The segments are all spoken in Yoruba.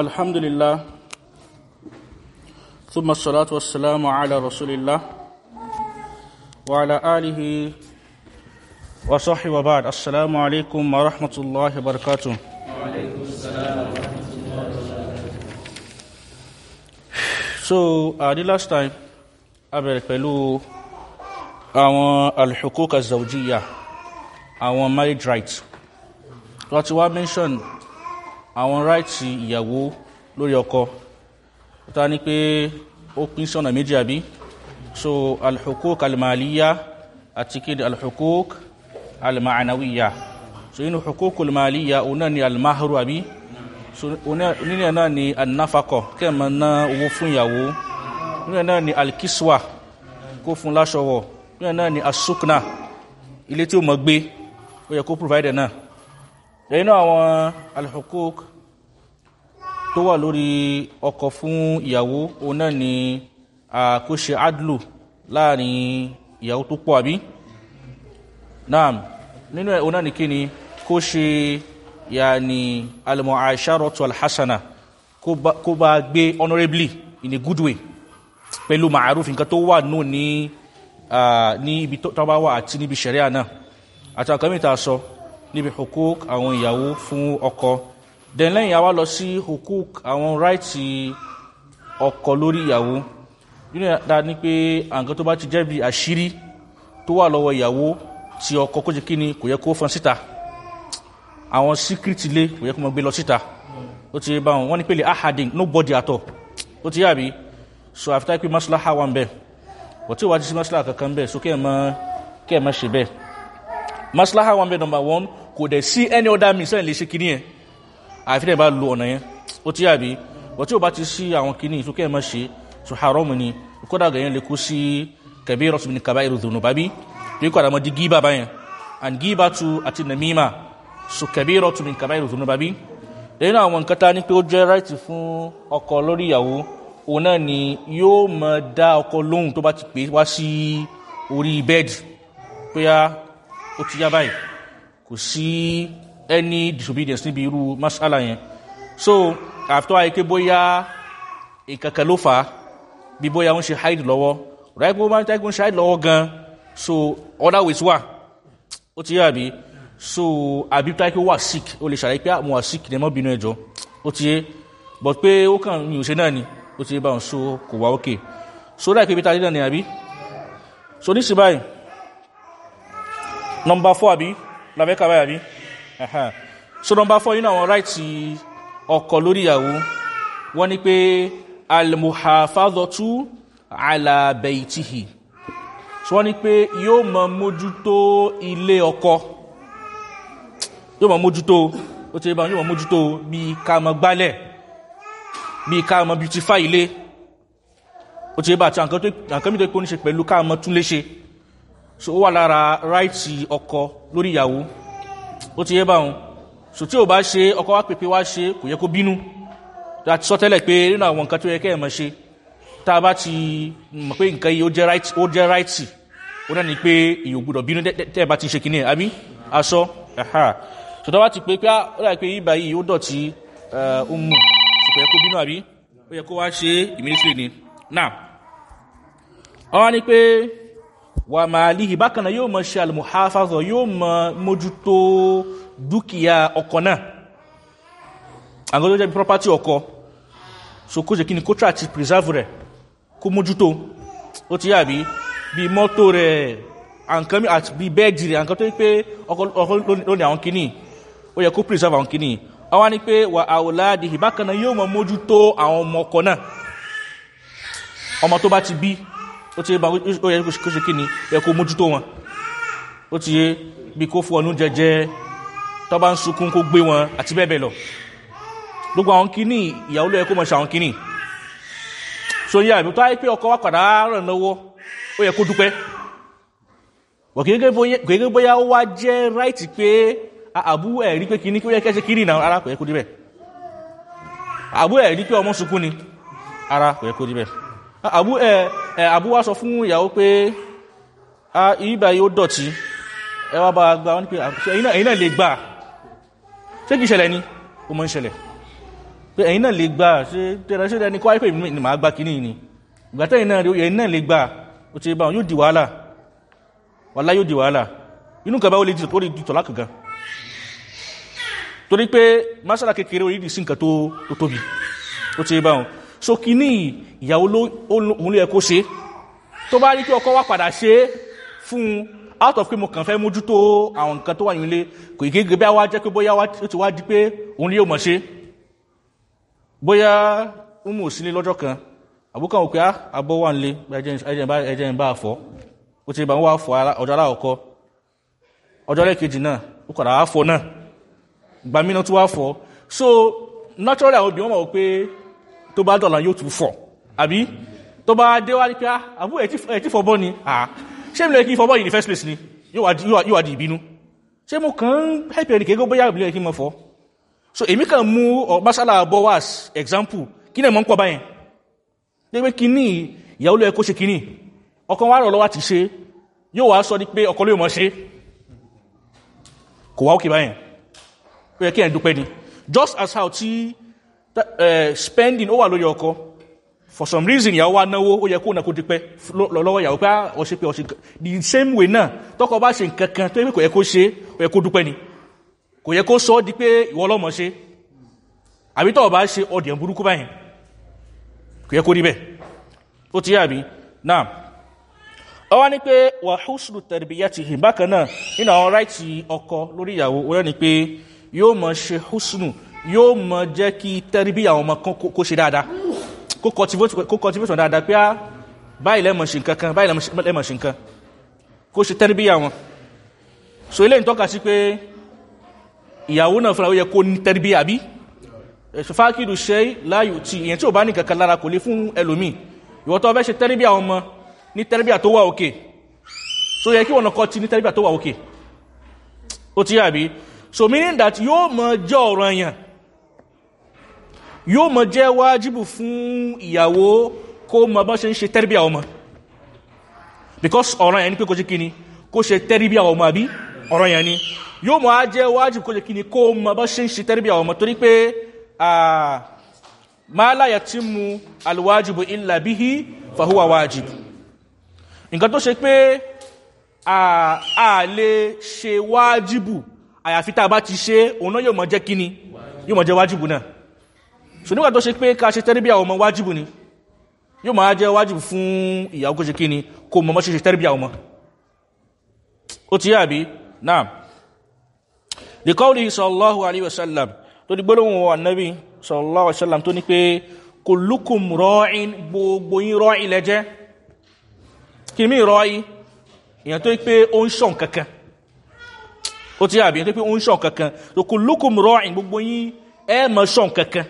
الحمد لله ثم الصلاة والسلام على رسول الله وعلى آله وصحبه وبعد السلام عليكم ورحمة الله وبركاته وعليكم السلام ورحمة الله وبركاته So, uh, the last time, a bẹ̀rẹ̀ pẹ̀lú àwọn al-huquq az-zawjiyya, àwọn marriage rights. Wọ́n ti wá mention àwọn ráìtì ìyàwó lórí ọkọ. Ta ní pé ó pín sí ọ̀nà méjì àbí? So alhukuk almaliya àti kéde alhukuk almanawiya so inú hukuk almaliya òun náà ni almahru àbí? So nínú ẹ̀ náà ni annafakọ kẹ́ẹ̀mọ́ ná owó fún ìyàwó. Nínú ẹ̀ náà ni alkiswa kó fún láṣọwọ̀ nínú ẹ̀ náà ni asukna ilé tí ó mọ̀ gbé ó yẹ kó provide náà náà àwọn alhukuk tó wà lórí ọkọ̀ fún ìyàwó òun náà ni kó adlu láàárín ìyàwó tó pọ̀ àbí? Náà nínú ẹ̀ òun náà ni kí ni? Kó ṣe yàní al-mu'asharatu al-hasana. Kó bá gbé honorably in a good way. Pẹ̀lú ma'aruf nǹkan tó wà nù ní ibi tó bá wà àti níbi ṣẹ̀ríà náà. Àti àkọ́mìta sọ níbi hukuk àwọn ìyàwó fún ọkọ. Then lẹ́yìn àwa lọ sí hukuk àwọn ráìtì ọkọ lórí ìyàwó. Nínú dáa ní pé àǹkan tó bá ti jẹ́ bí àṣírí tó wà lọ́wọ́ ìyàwó tí ọkọ kó jẹ́ kí ni kò yẹ kó fọn síta. Àwọn síkírìtì lé kò yẹ kó mọ gbé lọ síta. Ó ti bá wọn wọ́n ní pé lè ahadin nobody at all. Ó ti yàbí so àfitá pé maslaha wà ń bẹ̀ wọ́n tí wàá ti sí maslaha kankan bẹ̀ so kẹ́ ẹ̀ mọ́ ṣe bẹ́ẹ̀. Maslaha wọn bẹ number one kò dẹ̀ sí any other means ẹ̀ lè ṣe kìíní yẹn. Àfihàn bá lo ọ̀nà yẹn. Ó ti yàbí. Wọ́n tí ó bá ti sí àwọn kìíní ìtúkẹ́ ẹ̀ mọ́ ṣe tó haram ni. Kódà gẹ̀yẹn lè kú sí kẹbí rọ́sùn ní kaba ìrù dùnú bábí bí kò àdàmọ́ di gíba báyẹn and gíba tu àti namima. So kẹbí rọ́sùn ní kaba ìrù dùnú bábí lẹ́yìn náà àwọn nǹkan tá pé ó jẹ́ right fún ọkọ lórí ìyàwó òun náà ni yóò mọ dá ọkọ lóhùn tó bá ti pè wá sí orí bẹ́ẹ̀dì pé ó ti yá báyìí kò sí any disobedience níbi irú masala yẹn. So àfitọ́ àyíké bóyá ìkankan ló fà á bí bóyá ń ṣe hide lọ́wọ́. Ráyé pé ó máa ń tẹ́kùn ṣe hide lọ́wọ́ gan so other ways wà. Ó ti yá àbí? So àbí tó àyíké wà sick ó lè ṣàlàyé pé mo wà sick ní ẹmọ́ bínú ẹjọ́ ó ti yé? But pé ó kàn mi ò ṣe náà ni ó ti yé báwọn so kò wá òkè so láìpé bí tá a dé náà ni àbí? So ní sí báyìí number four àbí labẹ́ka báyìí àbí? Ẹ̀hán so number four nínú àwọn ráìtì ọkọ̀ lórí ìyàwó. Wọ́n ní pé almuhafadọ́tú alabeitihi so wọ́n ní pé yóò mọ mójútó ilé ọkọ. Yóò mọ mójútó ó ti bá yóò mọ mójútó bí ká mọ gbálẹ̀ bí ká mọ beautify ilé. Ó ti bá àti àǹkan mìíràn pé ó ní ṣe pẹ̀lú ká mọ tún léṣe so ó wà lára ráìtì ọkọ lórí ìyàwó. Ó ti yé báwọn so tí ò bá ṣe ọkọ wá pèpè wá ṣe kò yẹ kó bínú. Láti sọ tẹ́lẹ̀ pé nínú àwọn nǹkan tó yẹ kẹ́ ẹ̀ mọ̀ ṣe tá a bá ti mọ̀ pé nǹkan yìí ó jẹ́ ráìtì ó jẹ́ ráìtì ó náà ní pé èyàn gbọdọ̀ bínú tẹ́ ẹ bá ti ṣe kìíní àbí? Aṣọ so tó bá ti pé pé ó dà pé ibà yìí ó dọ̀tí ó mú kò yẹ kó bínú àbí? Ó yẹ kó wá ṣe ìmínísírì ni. Now wọ́n ní pé wà máa líhì bákanáà yóò mọ̀ ṣe almuhafazọ yóò mọ̀ mójútó dúkìá ọkọ̀ náà. Àwọn tó jẹ́ property ọkọ̀ so kó jẹ́ kí ni kó try ti preserve rẹ̀ kó mójútó. Ó ti yà bí bí mọ́tò rẹ̀ àǹkan mi àti bí bẹ́ẹ̀dì rẹ̀ àǹkan tó yí pé ọkọ̀ lónìí àwọn kìíní. Ó yẹ kó preserve àwọn kìíní. Àwọn ni pé wà àwòládìhì bákanáà yóò mọ̀ mójútó àwọn ọmọ ọkọ̀ náà. Ọmọ tó bá ti bí ó ti bá ó yẹ kó ṣe kí ni yẹ kó mójútó wọn. Ó ti yé bí kó fún ọnú jẹjẹ tó bá sunkún kó gbé wọn àti bẹ́ẹ̀ bẹ́ẹ̀ lọ. Gbogbo àwọn kíní ìyàwó ló yẹ kó mọ̀ ṣe àwọn kíní so yẹ àmì tó ayé pé ọkọ wa padà ràn lọ́wọ́ ó yẹ kó dúpẹ́. Gẹ́gẹ́ bóyá ó wá jẹ́ ráìtì pé àbú ẹ̀rí pé kíní kí ó yẹ kẹ́ ṣe náà ara kò yẹ kó débẹ̀ àbú ẹ̀rí pé ọmọ sunkún ni ara kò yẹ kó débẹ̀ àbú ẹ àbú wá sọ fún ìyàwó pé a ìbà yóò dọ̀tí. Ẹ wá bá gba wọn ní pé ẹ̀yin náà lè gbà? Ṣé kìí ṣẹlẹ̀ ni? Ó mọ́ ń ṣẹlẹ̀. Pé ẹ̀yin náà lè gbà ṣe tẹ́lẹ̀ ṣe ẹni kọ́ ayé pé èmi ni màá gbà kíní ni? Ìgbà tẹ́yìn náà rí ẹ̀yin náà lè gbà. Ó ti bá wọn yóò di wàhálà. Wàhálà yóò di wàhálà. Inú kan bá ó lè lè dìtọ̀ lákàgán torí pé masala kékeré orí ìdí sí nǹkan tó tóbi. Ó ti bá wọn. So kíní ìyàwó òun ló yẹ kó ṣe. Tó bá rí pé ọkọ wá padà ṣe fún out of pé mo kàn fẹ́ mójútó àwọn nǹkan tó wà nílé kò ì bí a wá jẹ́ pé bóyá ó ti wá di pé òun yóò mọ̀ ṣe. Bóyá ó mú òsílé lọ́jọ́ kan àbúkàn òkè àbọ̀ wà nílé ẹjẹ́ ń bá fọ́. Ó ti bá ń wá ọjọ́ aláwọ̀kọ́ ọjọ́ lẹ́kejì náà ó kọ̀dà wá fọ́ náà. Gbà mí náà tó wá fọ́. So naturally àwọn obìnrin mọ̀ pé tó bá dọ̀là yóò tún fọ̀ àbí? Tó bá dé wá ní pé àbú ẹ̀ tí fọ́ bọ́ ni. Ṣé mi lè kí fọ́ bọ́ yìí ní first place ni? Yóò wá di ìbínú. Ṣé mo kàn ń help ẹnì kéèkó bóyá ìbílẹ̀ kí n mọ̀ fọ́? So èmi kàn mú masala bọ́ wá example. Kí ni ẹ̀ mọ́ ń pọ̀ báyẹn? Pé kíní ìyàwó ló yẹ kó ṣe kíní ọkàn wá rọ̀ lọ́wọ́ ti ṣe. Yóò wá sọ ní pé ọkọ ló mọ̀ ṣe. Kò wá òkè báyẹn. Yẹ kí ẹ̀ dúpẹ́ ni. Just as how tí spending ó wà lórí ọkọ for some reason ìyàwó wa náwó ó yẹ kó nà kó dípẹ́ lọ́wọ́ ìyàwó pé ọ̀ṣẹ́ pé ọ̀ṣẹ́ the same way náà tọ́kọ bá ṣe nǹkan kan tó yẹ kó yẹ kó ṣe ó yẹ kó dúpẹ́ ni. Kò yẹ kó sọ ọ́ di pé ìwọ ọlọ́mọ ṣe. Àbí tọ́ bá ṣe ọdẹ̀ burúkú báyìí kò yẹ kó rí bẹ́ẹ̀. Ó ti yá àbí? Náà ọ wá ní pé wà húsùlù ti hìn bákan náà nínú àwọn ráìtì ọkọ lórí ìyàwó ó rẹ́ ni pé yóò mọ ṣe húsùlù yóò mọ jẹ́ kí tẹ̀rìbìyà àwọn ọmọ kó ṣe dáadáa kó cultivate wọn dáadáa pé á báyìí lẹ́mọ̀ ṣe nǹkan kan báyìí lẹ́mọ̀ ṣe nǹkan. Kó ṣe tẹ̀rìbìyà wọn. So eléyìí tọ́ka sí pé ìyàwó náà fúnra ó yẹ kó ní tẹ̀rìbìyà bí fákìrù ṣe láyò tí ìyẹn tí ò bá ní kankan lára kò lè fún ẹlòmíì. Ìwọ fẹ́ ṣe tẹ́rìbíà ọmọ ní tẹ́rìbíà tó wà òkè so yẹ kí wọn kọ́ ti ní tẹ́rìbíà tó wà òkè ó ti yàbí so meaning that yóò mọ jẹ́ ọ̀rọ̀ ẹ̀yàn yóò mọ jẹ́ wájibù fún ìyàwó kó mọ bá ṣe ń ṣe tẹ́rìbíà ọmọ. Because ọ̀rọ̀ yẹn ni pé kó ṣe kí ni? Kó ṣe tẹ́rìbíà ọmọ àbí? Ọ̀rọ̀ yẹn ni. Yóò mọ á jẹ́ wájibù kó ṣe kí kó mọ bá ṣe ń ṣe tẹ́rìbíà ọmọ torí pé ma la yatimu alwajibu illa bihi fa huwa wajib. Nǹkan tó ṣe pé a lè ṣe wájibù àyàfi tá bá ti ṣe òun náà yóò mọ̀ jẹ́ kíni yóò mọ̀ jẹ́ wájibù náà so nígbà tó ṣe pé ká ṣe tẹ́rìbíà ọmọ wájibù ni. Yóò máa jẹ́ wájibù fún ìyàwó kó ṣe kíni kó mọ̀ ṣe ṣe tẹ́rìbíà ọmọ. Ó ti yá àbí? Náà liqawlihi sallallahu alayhi wa sallam tó di gbólóhùn wa nabi sallallahu alaihi wasallam tó ní pé kullukum ra'in gbogbo yín ra'in lẹ́jẹ́ kí mi ra'in? Èyàn tó pé ó ń ṣọ̀n kankan. Ó ti àbí? Tó pé ó ń ṣọ̀n kankan. Tó kullukum ra'in gbogbo yín ẹ ṣọ̀n kankan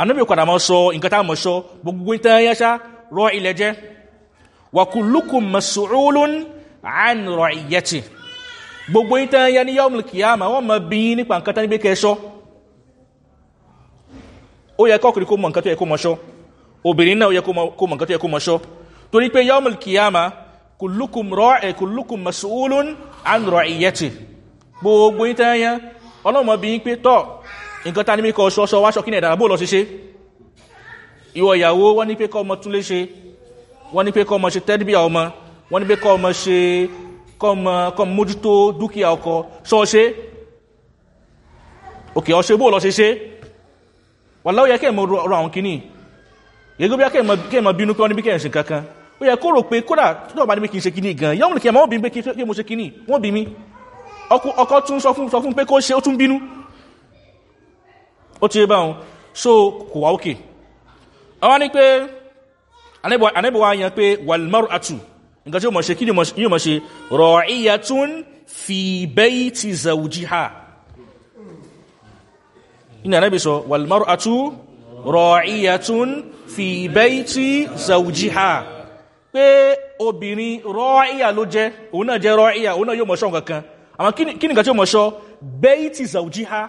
anábì padà mọ́ sọ nǹkan tá mọ̀ sọ gbogbo yín tán yẹ́ṣá ra'in lẹ́jẹ́ wa kullukum mas'ulun an ra'iyati gbogbo yín tán yẹ́ ní yawmul qiyamah wọ́n mọ̀ bí nípa nǹkan tán níbi kẹ́ ṣọ́ ó yẹ kọkùnrin kó mọ̀ nǹkan yẹ kó mọ̀ ṣọ́ obìnrin náà ó yẹ kó mọ̀ nǹkan yẹ kó mọ̀ ṣọ́ torí pé yawmul kiyama kullukum ra'i kullukum mas'ulun an ra'iyati gbogbo yín tẹ́yẹn ọlọ́mọ bí yín pé tọ́ nǹkan tá ní mí kọ́ ṣọ́ṣọ́ wáṣọ kí ní ẹ̀dà bó lọ ṣe ṣe? Ìwọ ìyàwó wọ́n ní pé kọ́ ọmọ tún lé ṣe wọ́n ní pé kọ́ ọmọ ṣe tẹ́díbíà ọmọ wọ́n ní pé kọ́ ọmọ ṣe kọ́ ọmọ kọ́ ọmọ mójútó dúkìá ọkọ. Ṣọ́ ṣe. Òkè ọṣẹ bó lọ ṣe ṣe? Wà láwọ́ yẹ kẹ́ mọ̀ ọ̀rọ̀ àwọn kìíní. Yẹ́gbẹ́ bí kẹ́ mọ̀ bínú pé wọ́n ní bí kẹ́ ṣe kankan ó yẹ kó rò pé kódà tó bá ní bí kí n ṣe kìíní gan yọ́n mú kí ẹmọ́ bí kí mo ṣe kìíní wọ́n bí mi ọkọ tún sọ fún pé kó ṣe ó tún bínú ó ti bá wọn so kò wá òkè àwọn ni pé anẹ́bọ̀wá yan pé walmaru atu nǹkan tí ó mọ̀ ṣe kí ni yóò mọ̀ ṣe ra'iyatun fi bayti zawjiha. Ina nabi sọ? Walmaru atu ra'iyatun fi bayti zawjiha. Pé obìnrin ra'iya ló jẹ́ òun náà jẹ́ ra'iya òun náà yóò mọ̀ ṣọ́ nǹkan àwọn kí ni nǹkan tí ó mọ̀ ṣọ́? Bayti zawjiha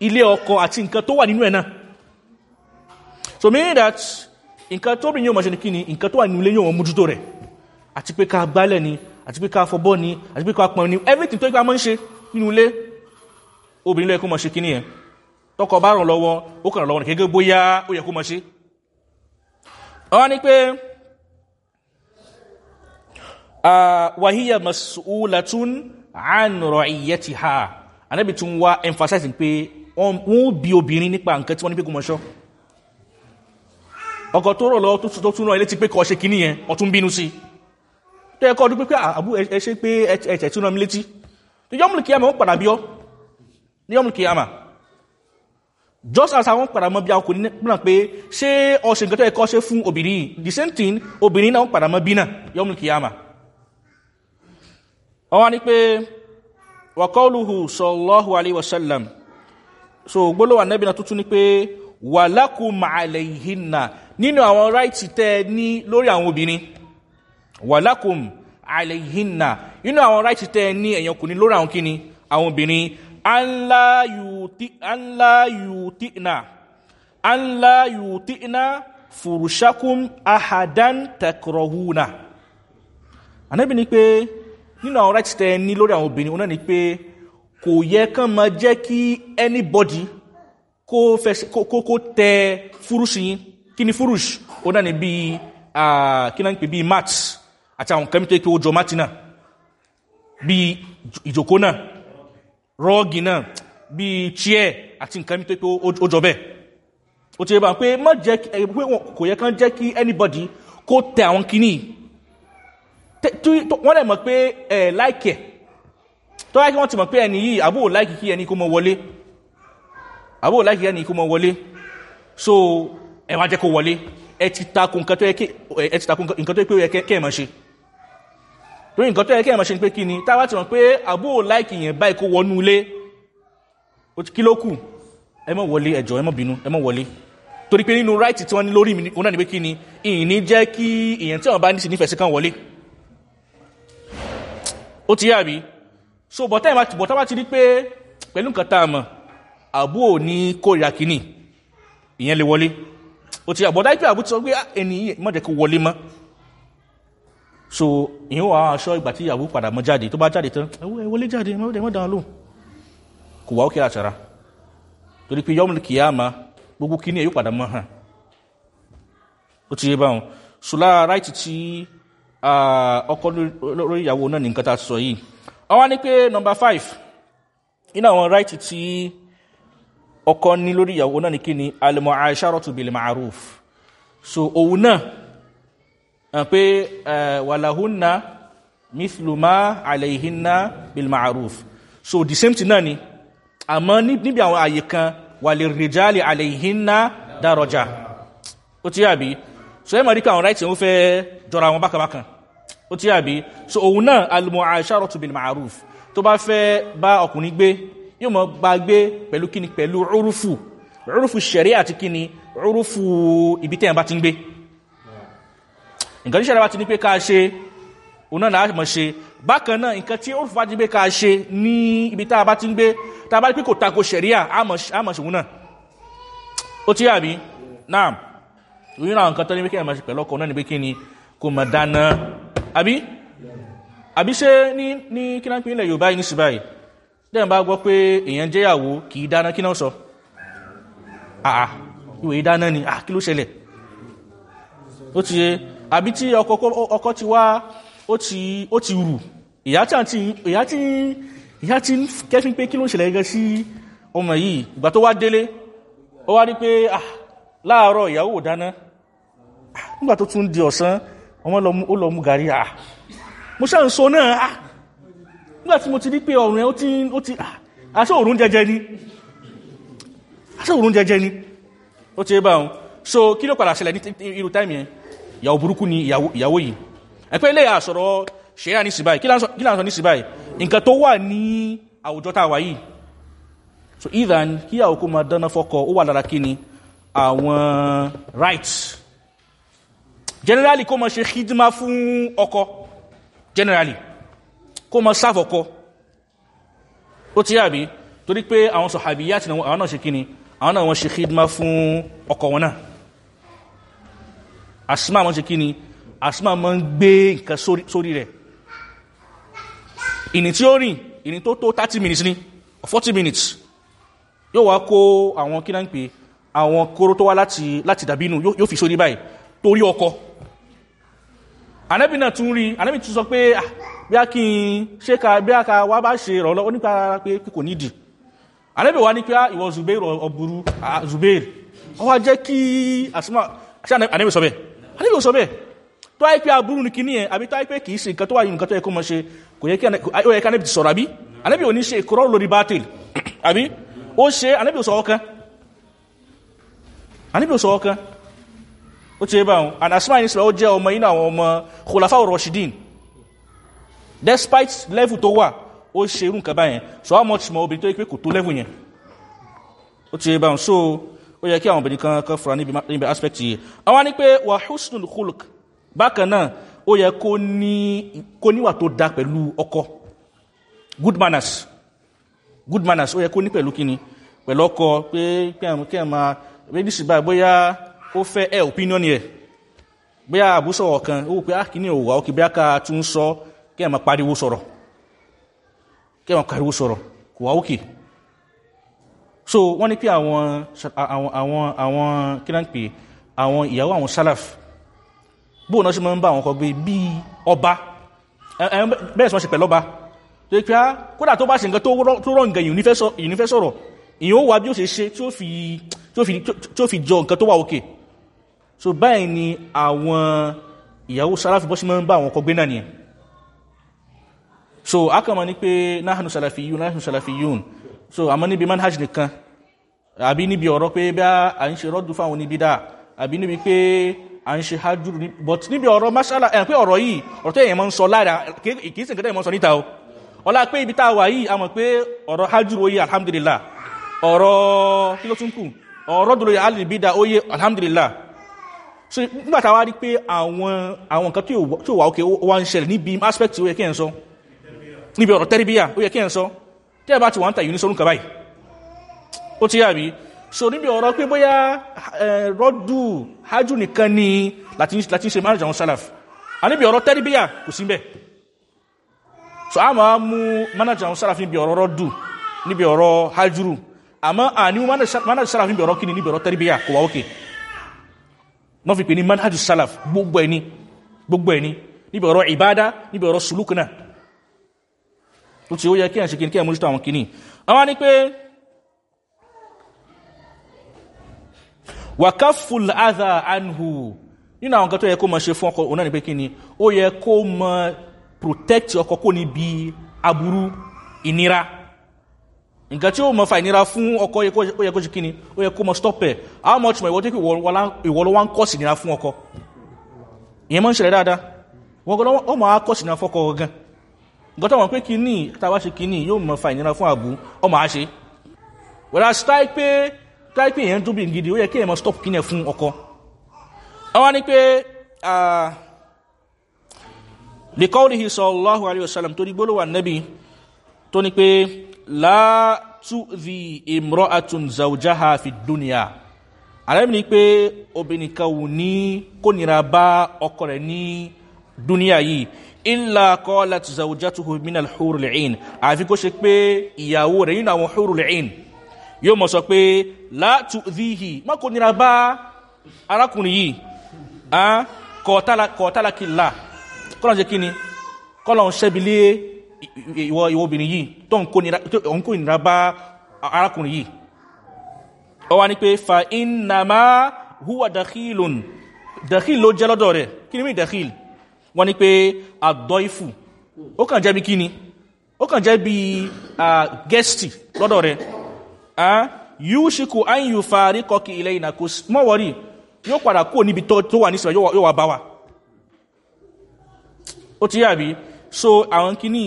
ilé ọkọ àti nǹkan tó wà nínú ẹ̀ náà. So meaning that nǹkan tó bí yóò mọ̀ ṣe ní kí ni nǹkan tó wà nínú ilé yóò wọ́n mójútó rẹ̀. Àti pé ká gbálẹ̀ ni àti pé ká fọbọ́ ni àti pé ká pọn ni everything tó ipá mọ́ ń ṣe nínú ilé obìnrin lẹ́ẹ̀kọ́ mọ̀ ṣe kí ni ẹ̀ tọkọ bá ràn lọ́wọ́ ó kàn lọ́wọ́ nìkan bóyá ó yẹ kó mọ̀ sí wọ́n ní pé wàhíyà mas'ulatun an ra'iyatiha. Anábì tún wá emphasizing pé wọ́n bí obìnrin nípa nǹkan tí wọ́n ní pé kó mọ̀ ṣọ́. Ọkọ̀ tó rọ̀ lọ́wọ́ tó tún rán ilé ti pé kọ́ ṣe kìíní yẹn ọtún bínú sí tó ẹkọ́ ọdún pé pé àbú ẹ ṣe pé ẹ̀tẹ̀ tún rán mi létí. Tó yọ́mùlù kìíyàmà wọ́n padà bí ọ́. Ní yọ́mùlù kìíyàmà just as àwọn padà mọ́ bí àwọn kò ní náà pé ṣé ọṣẹ nǹkan tó ẹkọ́ ṣe fún obìnrin the same thing obìnrin náà padà mọ́ bí náà yọ́mùlù kìíyàmà wọ́n ní pé wàkọ́lùhù sallallahu alaihi wasallam so gbólówà nẹ́bí náà tuntun ní pé wàlákùn àlẹ́yìnà nínú àwọn ráìtì tẹ́ ní lórí àwọn obìnrin. Wàlákùn àlẹ́yìnà nínú àwọn ráìtì tẹ́ ní ẹ̀yàn ní lórí àwọn kíni? Àwọn obìnrin. Anláyùtíná fùrùsákùn ahadan takrọ̀húnà anábì ni pé nínú àwọn ráìtì tẹ́ ní lórí àwọn obìnrin oná ni pé kò yẹ kán máa jẹ́ kí anybody kó kó kó tẹ fúrúṣì yín. Kí ni fúrúṣì? Ó náà ní bí kí náà ń pè bí mat àti àwọn kẹ́mí tó pé ó jọ mati náà. Bí ìjòkó náà rọ́ọ̀gì náà bí chair àti nǹkan tó pé ó jọ bẹ́ẹ̀. Ó ti bá pé má jẹ́ pé kò yẹ kán jẹ́ kí anybody kó tẹ àwọn kíní wọ́n lè mọ̀ pé ẹ̀ láìkẹ̀ tó láìkí wọ́n ti mọ̀ pé ẹni yìí àbúrò láìkí kí ẹni kó mọ wọlé. Àbúrò láìkí ẹni kó mọ wọlé. So ẹ wá jẹ́ kó wọlé. Ẹ ti takùn nǹkan tó yẹ kẹ́ ẹ̀ mọ̀ ṣe. Torí nǹkan tó yẹ kẹ́ ẹ̀ mọ̀ ṣe ni pé kí ni? Táwa ti mọ̀ pé àbúrò láìkí yẹn báyìí kó wọnú ilé kí ló kù? Ẹ mọ̀ wọlé ẹjọ́ ẹ mọ̀ bínú ẹ mọ̀ wọlé. Torí pé nínú ráìtì tí wọ́n ní lórí mi náà ni pé kí ni? Ìní jẹ́ kí ìyẹn tí wọ́n bá ní yá so bọ̀tá bọ̀tá bá ti rí pé pẹ̀lú nǹkan tá a mọ̀ àbú ò ní kórìíra kìíní ìyẹn lè wọlé. Ó ti bọ̀tá pé àbú ti sọ pé ẹni yìí mọ̀jẹ̀ kó wọlé mọ́. So ìyẹn wà aṣọ ìgbà tí àbú padà mọ́ jáde. Tó bá jáde tán ẹ wọlé jáde ẹ mọ́ dáná lóhùn. Kò wá ókè àṣàrà torí pé yọ́mùlì kìíyàmá gbogbo kìíní ẹ̀ yóò padà mọ́ hàn. Ó ti yé báwọn so lára ráìtì tí ọkọ lórí ìyàwó náà ní nǹkan tá a sọ yìí wọ́n wá ní pé nọmba five iná àwọn ráìtì tí ọkọ ní lórí ìyàwó náà ní kí ni? Alimọ̀ aṣáròtù bil ma'ruf so òun náà pé wàlàhúnna mithluma alayhinna bil ma'ruf so the same thing náà ni àmọ́ níbi àwọn àyè kan wà lè rìjálì alayhinna dárọjà ó ti yàbí so ẹ mọ̀ rí pé àwọn ráìtì ń fẹ́ jọra wọn bákanbákan ó ti yàbí. So òun náà al-mu'asharatu bil ma'ruf tó bá fẹ́ bá ọkùnrin gbé yóò mọ̀ bá gbé pẹ̀lú kíni? Pẹ̀lú urufu. Urufu ṣẹ̀rí àti kíni? Urufu ibi tẹ́yàn bá ti ń gbé. Nǹkan tí ṣẹ̀rí bá ti ní pé ká ṣe òun náà láti mọ̀ ṣe. Bákan náà nǹkan tí urufu bá ti gbé ká ṣe ní ibi tá a bá ti ń gbé tá a bá rí pé kò tako ṣẹ̀ríà á mọ̀ ṣòun náà. Ó ti yàbí. Náà ìrìn àwọn nǹkan tó ní pé kí ẹ̀ máa ṣe pẹ̀lú ọkọ̀ náà ní pé kí ni kò mọ̀ dáná àbí? Àbí ṣe ní ní kí náà pínlẹ̀ yorùbá yìí ní ṣùgbáyìí dẹ́n bá gbọ́ pé èèyàn jẹ́yàwó kì í dáná kí náà sọ? Àà ìwé dáná ni. Àà kí ló ṣẹlẹ̀? Ó ti yé. Àbí tí ọkọ ti wá ó ti rù. Ìyá tí ìyá tí kẹfín pé kí ló ṣẹlẹ̀ gẹ́gẹ́ sí ọmọ yìí. Ìgbà tó wá délé ó wá rí pé láàárọ̀ ìyàwó dáná. Nígbà tó tún di ọ̀sán ọmọ ó lọ mú gàrí à mo ṣáà ń sọ náà à. Nígbà tí mo ti rí pé ọ̀rùn ẹ̀ ó ti àṣẹ òrùn jẹjẹ ni. Àṣẹ òrùn jẹjẹ ni. Ó ti bá wọn. So kí ló padà ṣẹlẹ̀ ní irú táìmì yẹn? Ìyàwó burúkú ni ìyàwó yìí. Ẹ̀pẹ́ ilé àṣọ̀rọ̀ ṣẹ́yà ní síbáyì kí láǹsọ ní síbáyì nǹkan tó wà ní àwùjọ tá a wà yìí. So either kí kó máa dáná fọ́kọ ó wà lára kí ni? Àwọn rights generally kó mọ ṣe khidma fún ọkọ. Generally kó mọ sáfọ̀ ọkọ. Ó ti yàbí torí pé àwọn sọ̀hàbíyà tí àwọn náà ṣe kíni? Àwọn náà wọ́n ṣe khidma fún ọkọ wọn náà. Asma wọ́n ṣe kíni? Asma mọ́ ń gbé nǹkan sórí rẹ̀. Ìní tí ó rìn ìní tó tó 30 minutes ní 40 minutes. Yóò wá kó àwọn kí náà ń pè àwọn kóró tó wá láti dàbínú yóò fi sórí báyìí. Torí ọkọ anabi náà tún rí anabi tún sọ pé ah bí a kí n ṣe ka bí a ka wá bá ṣe rọ̀ lọ onípa pé kò nídìí anabi wa ní pé ìwọ zubair ọ̀bùrú zubair. Wọ́n wá jẹ́ kí àsìmọ́ ṣe anabi sọ bẹ́ẹ̀? Ò sọ bẹ́ẹ̀. Tó ayé pé aburú ni kíní ẹ̀ àbí tó ayé pé kìí ṣe nǹkan tó wà yìí nǹkan tó yẹ kó mọ ṣe kò yẹ kí ti sọ̀rọ̀ àbí? Anabi ò ní ṣe ìkọ́rọ̀ lórí bátìl àbí? Ó ṣe anabi ò sọ ọkàn anabi ò ó ti yẹ báwọn. And asma yìí sọ ó jẹ́ ọmọ inú àwọn ọmọ khulafa rashidin despite level tó wà ó ṣe irú nǹkan báyẹn. So how much more obìnrin tó yẹ pé tó level yẹn? Ó ti yẹ báwọn. So ó yẹ kí àwọn obìnrin kan kan fura níbi aspect yìí. Àwọn ni pé wà husnul khuluk. Bákan náà ó yẹ kó ní kó níwà tó da pẹ̀lú ọkọ. Good manners. Good manners. Ó yẹ kó ní pẹ̀lú kíni? Pẹ̀lú ọkọ. Pé kí ẹ máa bí sì báyìí bóyá ó fẹ́ ẹ opinion yẹ bóyá àbúsọ̀ ọ̀kan ó pé ákíní òwà ókè bí aka tún sọ kí ẹ máa pariwo sọ̀rọ̀ kí ẹ máa pariwo sọ̀rọ̀ kò wá ókè so wọ́n ní pé àwọn àwọn àwọn kí náà ń pè àwọn ìyàwó àwọn salaf bóò náà ṣe máa ń bá àwọn ọkọ̀ gbé bí ọba. Bẹ́ẹ̀ sọ ṣe pẹ̀lú ọba. Tó pé á kódà tó bá ṣe nǹkan tó rọ̀ nǹkan yìí nífẹ́ sọ̀rọ̀. Ìyẹn ó wà bí ó ṣe ṣe tí ó fi jọ nǹkan tó wà òkè so báyìí ni àwọn ìyàwó salaf bọ́ ṣe máa ń bá àwọn ọkọ̀ gbé náà nìyẹn. So akọ̀mọ̀ ní pé nahanu salafiyun nahanu salafiyun so àmọ́ níbi manhaj nìkan àbí níbi ọ̀rọ̀ pé bí a ń ṣe rọ́dù fáwọn níbi dáa àbí níbi pé à ń ṣe hajjúrù ní but níbi ọ̀rọ̀ masala ẹ̀ pé ọ̀rọ̀ yìí ọ̀rọ̀ tó èèyàn máa ń sọ lára kìí sì nǹkan sọ níta o. Ọlá pé ibi tá a wà yìí a mọ̀ pé ọ̀rọ̀ hajjúrù yé alhamdulillah. Ọ̀rọ̀ kí ló tún kù? Ọ̀rọ̀ dúró yẹ alìbídà yé alhamdulillah so nígbà tá a wá rí pé àwọn àwọn nǹkan tí ò wà ókè wá ń ṣẹlẹ̀ níbi aspect ó yẹ kí ẹ̀ ń sọ. Níbi ọ̀rọ̀ tẹ́rìbíyà ó yẹ kí ẹ̀ ń sọ. Tí ẹ bá ti wà ń ta ìní sórúnkà báyìí. Ó ti yàbí so níbi ọ̀rọ̀ pé bóyá rọ́dù hajjú nìkan ni láti ṣe márùn-ún salaf a níbi ọ̀rọ̀ tẹ́rìbíyà kò sí bẹ́ so a máa mú márùn-ún salaf níbi ọ̀rọ̀ rọ́dù níbi ọ̀rọ̀ hajjúrù àmọ́ a ní márùn-ún salaf níbi ọ̀rọ̀ kíni níbi ọ̀rọ̀ tẹ́rìbíyà kò wá òkè wọ́n fi pè ní manhajus salaf. Gbogbo ẹni gbogbo ẹni. Níbi ọ̀rọ̀ ìbádá níbi ọ̀rọ̀ sulukuna ó ti ó yẹ kí ẹ̀ ṣe kí ẹ̀ mójútó àwọn kìíní àwọn ni pé wàkáfùl àdá anhu. Nínú àwọn kan tó yẹ kó mọ ṣe fún ọkọ òun náà ni pé kí ni ó yẹ kó mọ protect ọkọ kó níbi aburú ìnira nǹkan tí ó mọ fa ìnira fún ọkọ ó yẹ kó ṣe kí ni ó yẹ kó mọ stop how much mọ ìwọ tó kí ìwọ ló wá ń kọ́ sí ìnira fún ọkọ? Ìyẹn mọ́ ń ṣẹlẹ̀ dáadáa. Wọ́n gbọ́dọ̀ ó mọ̀ á kọ́ sí ìnira fún ọkọ gan nǹkan tó mọ̀ pé kí ni tàbá ṣe kí ni yóò mọ fa ìnira fún àbú ọmọ àṣe wẹ́rẹ́ style pé táìpé èèyàn tó bí gidi ó yẹ kí èèyàn stop kíní ẹ̀ fún ọkọ. Àwọn ni pé likọ́ọ̀lìhì sallallahu látú the imra'atun zawjaha fi dúnìyà alẹ́bí ni pé obìnrin kan wù ní kó nira bá ọkọ rẹ̀ ní dúnìyà yìí. Illa qalat zawjatuhu min al-hurul 'ain àfi kó ṣe pé ìyàwó rẹ̀ nínú àwọn hurul 'ain yóò mọ̀ sọ pé látù díhì má kò nira bá arákùnrin yìí. A kọ̀ọ̀tálàkìlá kọ́lọ̀ jẹ́ kí ni? Kọ́lọ̀ ń ṣẹ́bilé ìwọ obìnrin yìí tó ń kó nira bá arákùnrin yìí. Ọ wá ní pé fa innama huwa dakhilun. Dakhil ló jẹ́ lọ́dọ̀ rẹ̀. Kí ni mí dakhil? Wọ́n ní pé àdọ́ifù ó kàn jẹ́ bí kí ni ó kàn jẹ́ bí gẹ́stì lọ́dọ̀ rẹ̀. Yúṣíkù an yù fàárí kọkì ilẹ̀ ìnàkó mọ́ wọ́rí yóò padà kó níbi tó wà nísìlẹ̀ yóò wà bá wa. Ó ti yàbí so àwọn kíní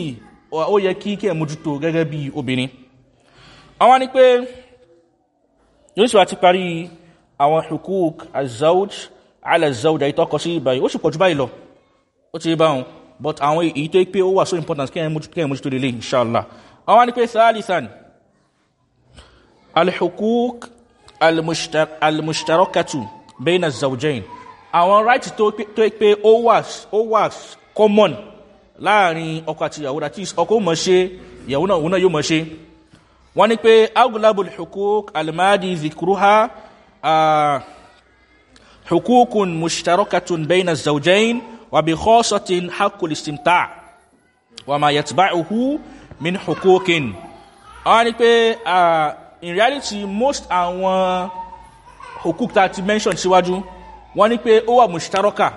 ó yẹ kí kí ẹ mójútó gẹ́gẹ́ bí obìnrin. Àwọn ni pé yóò sì wá ti parí àwọn hukuk azawj alazawj àìtọ́kọ sí ìbáyìí ó sì pọ̀jù báyìí lọ. Ó ti bá but àwọn èyí tó pé ó wà so important kí ẹ mójútó lélẹ̀ inshallah. Àwọn ni pé thalithan alhukuk almushtarakatu bayna azawjain àwọn right tó pé ó wà common láàárín ọkọ àti ìyàwó àti ọkọ ó mọ̀ ṣe ìyàwó náà òun náà yóò mọ̀ ṣe. Wọ́n ní pé agulabul hukuk almadi zikruha hukukun mushtarakatun bayna zawjain wa bi khasatin haqqul istimta' wa ma yatba'uhu min hukukin wọ́n ní pé in reality most àwọn hukuk tá ti mention síwájú wọ́n ní pé ó wà mushtaraka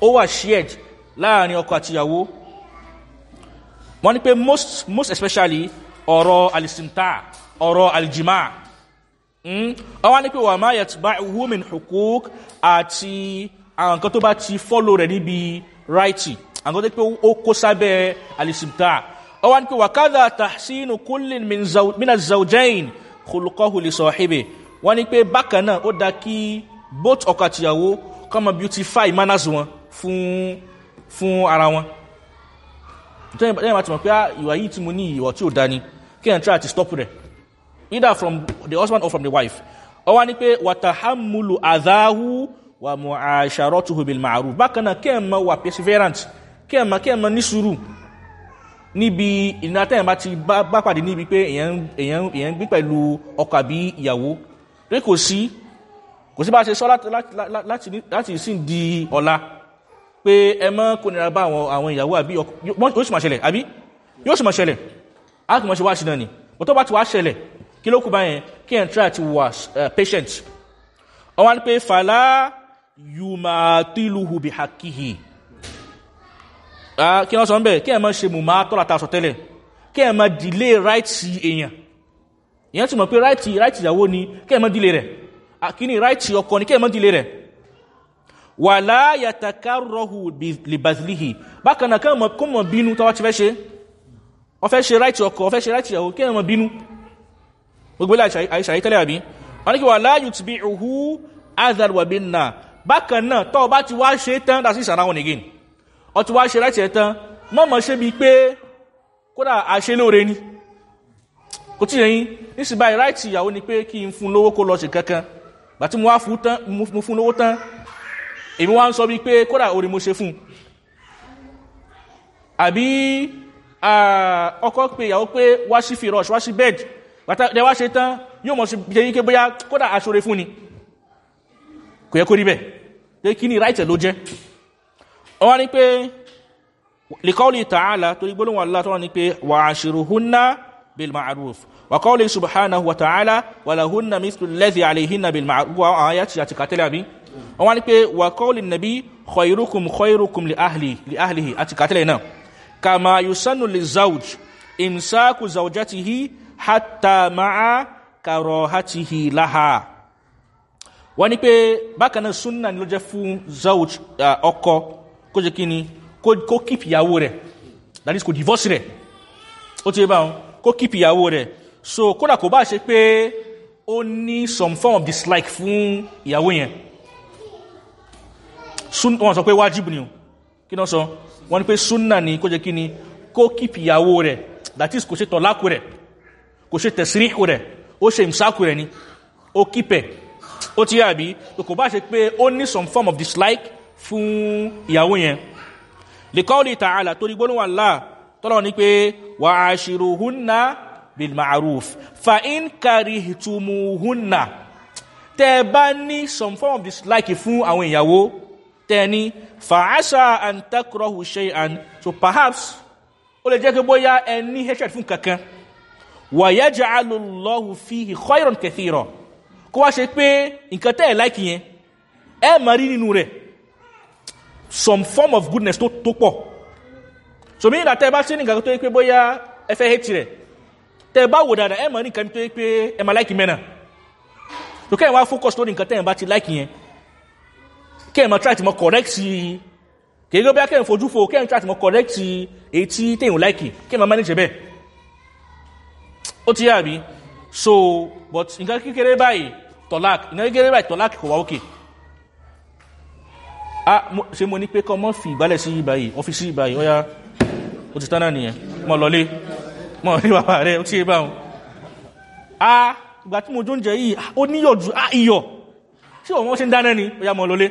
ó wà shared láàárín ọkọ àtìyàwó wọ́n ní pé most most especially ọ̀rọ̀ alisimta ọ̀rọ̀ alijima ọwọ́n ní pé wà máa yẹt bá women hukuk àti àwọn nǹkan tó bá ti follow rẹ̀ níbi righty àwọn tó pé ó kó sábẹ́ alisimta ọwọ́n ní pé wà kádà tàṣínú kúlìn mina zaujain kùlùkọ́hù lè sọ̀híbẹ̀ wọ́n ní pé bákan náà ó dá kí both ọkọ àtìyàwó kọ́mọ beautify manners wọn fún fún ara wọn tẹ́yìn bá ti mọ̀ pé ìwà yìí tí mo ní ìwọ̀ tí try to stop rẹ̀. Either from the husband or from the wife. Ọ wá ní pé wàtàhámúlù àdáhù wà mọ̀ àṣàrọ̀ tó hùbìl màrú bákan náà kí ẹ̀ mọ̀ wà perseverant. Kí ẹ̀ mọ̀ kí ẹ̀ mọ̀ ní sùúrù. Níbi ìnira tẹ́yìn bá ti bá pàdé níbi pé èèyàn gbé pẹ̀lú ọkọ àbí ìyàwó. Pé kò sí kò sí bá ṣe sọ láti sí di ọ̀la pé ẹ mọ́ kò nira bá àwọn ìyàwó àbí yóò sì máa ṣẹlẹ̀ àbí? Yóò sì máa ṣẹlẹ̀. Á kì mọ́ ṣe wá sí náà ni. Bó tó bá ti wá ṣẹlẹ̀ kí ló kù báyẹn kí ẹ̀ try to wà patient. Ọwọ́n ni pé fàlá yumatiluhu bi hakihi kí wọ́n sọ ń bẹ̀ kí ẹ̀ mọ́ ṣe mùmá tọ́lá ta sọ tẹ́lẹ̀. Kí ẹ̀ mọ́ delay right èèyàn. Èèyàn ti mọ̀ pé right right ìyàwó ni. Kí ẹ̀ mọ́ delay rẹ̀. Kí ni right ọkọ ni? Kí ẹ̀ mọ́ delay rẹ̀ wàlá yàtàkárọ̀hù libazlihi bákan náà kó mọ̀ bínú tọ́wọ́ ti fẹ́ ṣe. Wọ́n fẹ́ ṣe ráìtì ọkọ̀ wọ́n fẹ́ ṣe ráìtì ìyàwó kí mọ̀ bínú. Gbogbo ilẹ̀ àìṣàyí tẹ́lẹ̀ àbí? Wọ́n ní kí wàlá yù ti bí ihu azarwabi nà bákan náà tọ́ bá ti wá ṣe tán dá sí ìsànà wọn again. Ọ ti wá ṣe ráìtì ẹ̀ tán mọ́mọ́ ṣe bíi pé kódà ni. Kò tí yẹn nísì báyìí ráìtì ìyàwó ni pé kí n fún lówó kó mo wá fún lówó èmi wá ń sọ bí pé kódà orí mo ṣe fún àbí ọkọ̀ pé ìyàwó pé wá sí fìrọ̀ṣ wá sí bed. Wàtàdẹ wá ṣe tán yóò mọ̀ sí jẹ́ yí ké bóyá kódà aṣọ́rẹ́ fún ni. Kò yẹ kó rí bẹ̀ pé kí ni ráìtẹ̀ ló jẹ́? Wọ́n ní pé likọ́lì tààlà torí gbólóhùn Allah tọ́rọ ní pé wà àṣìrùhúnná bil ma'aruf wà kọ́lì wa ta'ala wà lahúnna mithlu lẹ́dí àlèhínna bil ma'aruf wà áyàtì àti kàtẹ́lẹ̀ àbí wọ́n ní pé wà kọ́lì nàbí khairukum khairukum li ahli li ahlihi. Àti kàtẹ́lẹ̀ náà. Kama yusannu li zawj imsaku zawjatihi hatta ma'a karahatihi laha. Wọ́n ní pé bákan náà sunna ni ló jẹ́ fún zawj ọkọ. Kó jẹ́ kí ni? Kó kíp ìyàwó rẹ̀. That is kò divorce rẹ̀. Ó ti bá wọn? Kó kíp ìyàwó rẹ̀. So kódà kò bá ṣe pé ó ní some form of dislike fún ìyàwó yẹn wọ́n sọ pé wájìbù ni o. Kí náà sọ? Wọ́n ní pé súnà ni kó jẹ́ kí ni? Kó kíp ìyàwó rẹ̀. That is kò ṣe tọ̀lákù rẹ̀. Kò ṣe tẹ̀síríkù rẹ̀. Ó ṣe ìmsákù rẹ̀ ni. Ó kípẹ̀ ó ti yàbí kò bá ṣe pé ó ní some form of dislike fún ìyàwó yẹn. Lèkọ́ọ̀lì tààlà torí gbólóhùn àlá tọ́lọ̀ ní pé wà á ṣírò húnna bil ma'aruf fa in kari tumu húnna tẹ́ bá ní some form of dislike fún àwọn ìyàwó tẹ́ ní fa àṣà and takrohu ṣe and so perhaps ó lè jẹ́ pé bóyá ẹ ní hatred fún kankan. Wà yá jẹ́ alùlọ́hù fi ìkọ́ìrọ̀ kẹfìrọ̀ kó wá ṣe pé nǹkan tẹ́ ẹ̀ láìkì yẹn ẹ mọ̀ rí nínú rẹ̀. Some form of goodness tó tó pọ̀. So mí ìdàtẹ́ bá sí ní nǹkan tó yẹ pé bóyá ẹ fẹ́ hate rẹ̀ tẹ́ bá wò dáadáa ẹ mọ̀ ní nǹkan tó yẹ pé ẹ máa láìkì mẹ́nà. So kẹ́ ẹ̀ wá focus lórí nǹkan tẹ́ ẹ̀ bá ti láìkì yẹn kẹ́ ẹ̀ máa try to mọ correct kì í gbé bí akẹ́ ẹ̀ fojú fo kẹ́ ẹ̀ try to mọ correct èyí tí téèyàn láìkì kẹ́ ẹ̀ máa manage bẹ́ẹ̀. Ó ti yá àbí? So but nǹkan kékeré báyìí tọ́lák nǹkan kékeré báyìí tọ́lák kò wá òkè. Ṣe mo ní pé kọ́ mọ́ fi ìgbálẹ̀ sí ìbáyìí ọ́fíìsì ìbáyìí ọya ó ti tánà nìyẹn mọ́ lọlé mọ́ ní bàbá rẹ̀ ó tí è báhùn ah ìgbà tí mo jó ń jẹ yìí ó níyọ̀ ah iyọ̀. Tí wọ́n ṣe ń dáná ni? Ọya mọ́ lọlé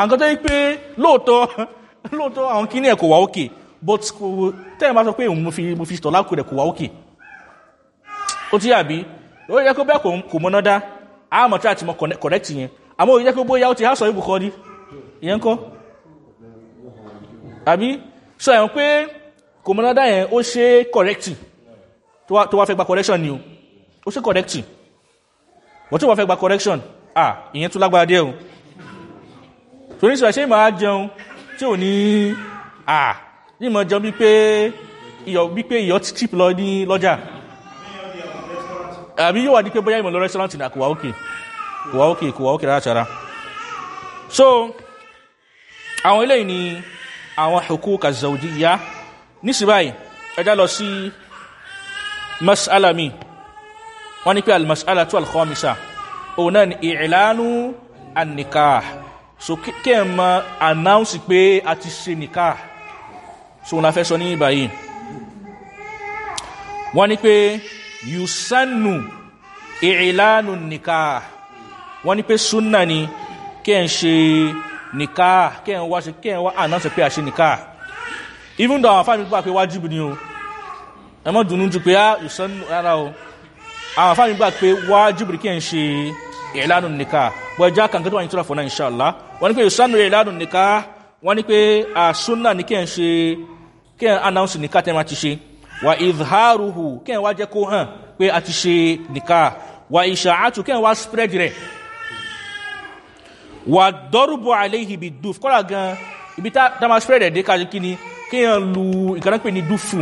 àwọn tó yí pé lóòótọ́ lóòótọ́ àwọn kíní ẹ̀ kò wà òkè but kò tẹ́yìn bá sọ pé mo fi mo fi tọ̀lá kù rẹ̀ kò wá òkè. Ó ti yàbí ó yẹ kó bẹ́ẹ̀ kò mọ́ná dá. Àmọ̀ tí a ti mọ correct yẹn. Àmọ́ ó yẹ kó bóyá ó ti há sọ ibùkọ́ rí ìyẹn kọ́ àbí? Sọ ẹ̀wọ̀n pé kò mọ́ná dá yẹn ó ṣe correct. Tó wá fẹ́ gba correction ni o. Ó ṣe correct. Wọ́n tí wọ́n fẹ́ gba correction ah ìyẹn tún lágbára díẹ̀ o torí sọ ṣé màá jẹun tí ò ní ah ní mọ̀ jẹun bí pé iyọ̀ bí pé iyọ̀ ti chip lọ ní lọ́jà. Àbí yóò wà ní pé bóyá ìmọ̀ lọ restaurant ní àkùwà òkè kùwà òkè kùwà òkè rárá so àwọn eléyìí ni àwọn huquq az-zawjiyya. Nísì báyìí ẹjá lọ sí mas'ala mi. Wọ́n pé al-mas'ala tó al-khamisa òun náà ni ìlànà an-nikah so kí ẹ mọ announce pé a ti ṣe nikah so wọn la fẹ́ sọ ní báyìí wọ́n ní pé yusannu ìlànà nikah wọ́n ní pé sunna ni kí ẹ ṣe nikah kí ẹ wá ṣe announce pé a ṣe nikah even though àwọn afáàmì gbà pé wájú ni o ẹ mọ́ dùnú ju pé á yusannu rárá o. Àwọn afáàmì gbà pé wájú kí ẹ ṣe ìlànà nikah. Wọ́n ẹja kan kí wọ́n yìí tura fún náà inṣàlá wọ́n ní pé yusannu ìlànà nikah wọ́n ní pé a sunna ni kí ṣe kí announce nikah tẹ́ ma ti ṣe wa izharuhu kí wá jẹ́ kó hàn pé a ti ṣe nikah. Wa ìṣàátù kí ẹ wá spread rẹ̀ wa dọ́rùbọ̀ àléhì bí dùf kọ́lá gan ibi tá ma spread ẹ̀ dé kájú kí ni kí lu ìkànnà pé ní dùfù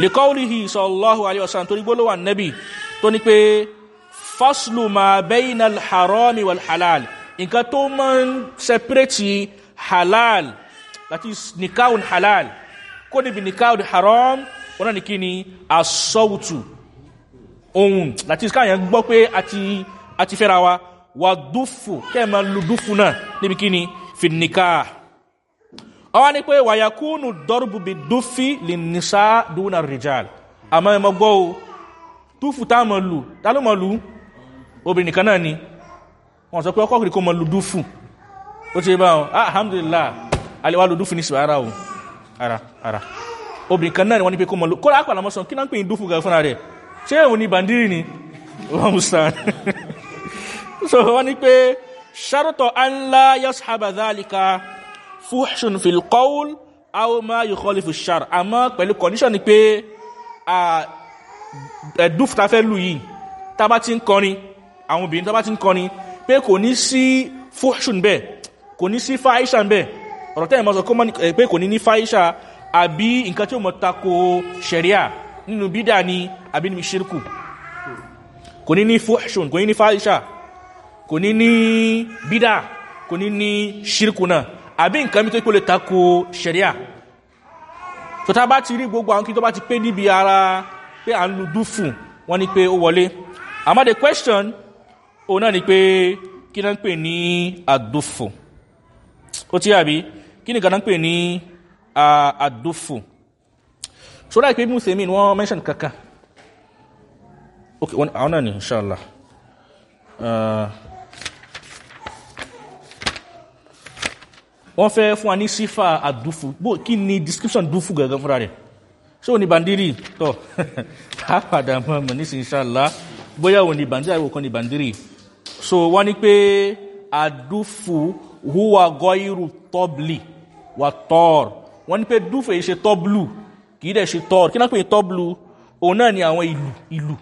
lè kọ́wùlìhì sallallahu alaihi wasallam torí gbólówà nẹ́bì tó ní pé faslu ma bẹ́yìn al-harami wal halal nǹkan tó máa ń separate halal that is nikahun halal. Kó níbi nikahun haram wọn ni kí ni? Asọ́wùtù ohun. That is káyàn gbọ́ pé a ti fẹ́ra wa. Wà dúfù kẹ́ẹ̀mà lu dúfù náà níbi kí ni? Fi nikah. Ọwá ní pé wàyàkúnù dọ́rùbù bí dúfì lè nìsá dúnà rìjàl àmọ́ ẹmọ gbọ́ o dúfù tá mọ̀ lù ló mọ̀ lù obìnrin nìkan náà ni. Wọ́n sọ pé ọkọ̀ kìrì kó mọ̀ lù dúfù ó ti bá wọn alhamdulillah. Alẹ́wà lù dúfù ní sí ara o. Ara ara. Obìnrin kan náà ni wọ́n ní pé kó mọ̀ lù kó lápá àlámọ́ sọ kí náà ń pè ní dúfù gan fúnra rẹ̀? Ṣé òun ni bàndírì ni? Wọ́n mú sàn. So wọ́n ní pé ṣàrùtọ̀ anlá yashaba dhalika fuhshun fil qawl aw yìí tá kọrin àwọn obìnrin tá bá ti ń kọrin pé kò ní sí fuhshun bẹ́ẹ̀ kò ní sí faisha bẹ́ẹ̀ ọ̀rọ̀ tẹ́yìn mọ́ sọ pé kò ní ní faisha àbí nǹkan tí ó mọ̀ tako sharia nínú bídà ni àbí nínú shirku kò ní ní fuhshun kò ní ní faisha kò ní ní bídà kò ní ní shirku náà. Àbí nǹkan mi tó kó lè tako sharia tó bá ti rí gbogbo àwọn kí tó bá ti pé níbi ara pé à ń lu dúfù wọ́n ní pé ó wọlé. Àmọ́ the question òun náà ni pé kí náà ń pè ní àdúfù? Ó tí àbí? Kí ni kan ń pè ní àdúfù? Ṣọ́dá ìpé mú sèmí wọ́n mention kankan? Ok àwọn náà ni inshallah. Wọ́n fẹ́ fún wa ní sífà àdúfù. Kí ni description dúfù gẹ̀gẹ̀ fúnra rẹ̀? Ṣé o ní bandiri tọ́ àpàdà mọ̀ nísìn inshallah. Bóyá o ní bandiri àwòkan ní bandiri so wọ́n ní pé àdúfù huwa gọ́irù tọ́blì wà tọ́r wọ́n ní pé dúfù èyí ṣe tọ́blù kìí dẹ̀ ṣe tọ́r kí náà pè tọ́blù? Òun náà ni àwọn ìlú ìlú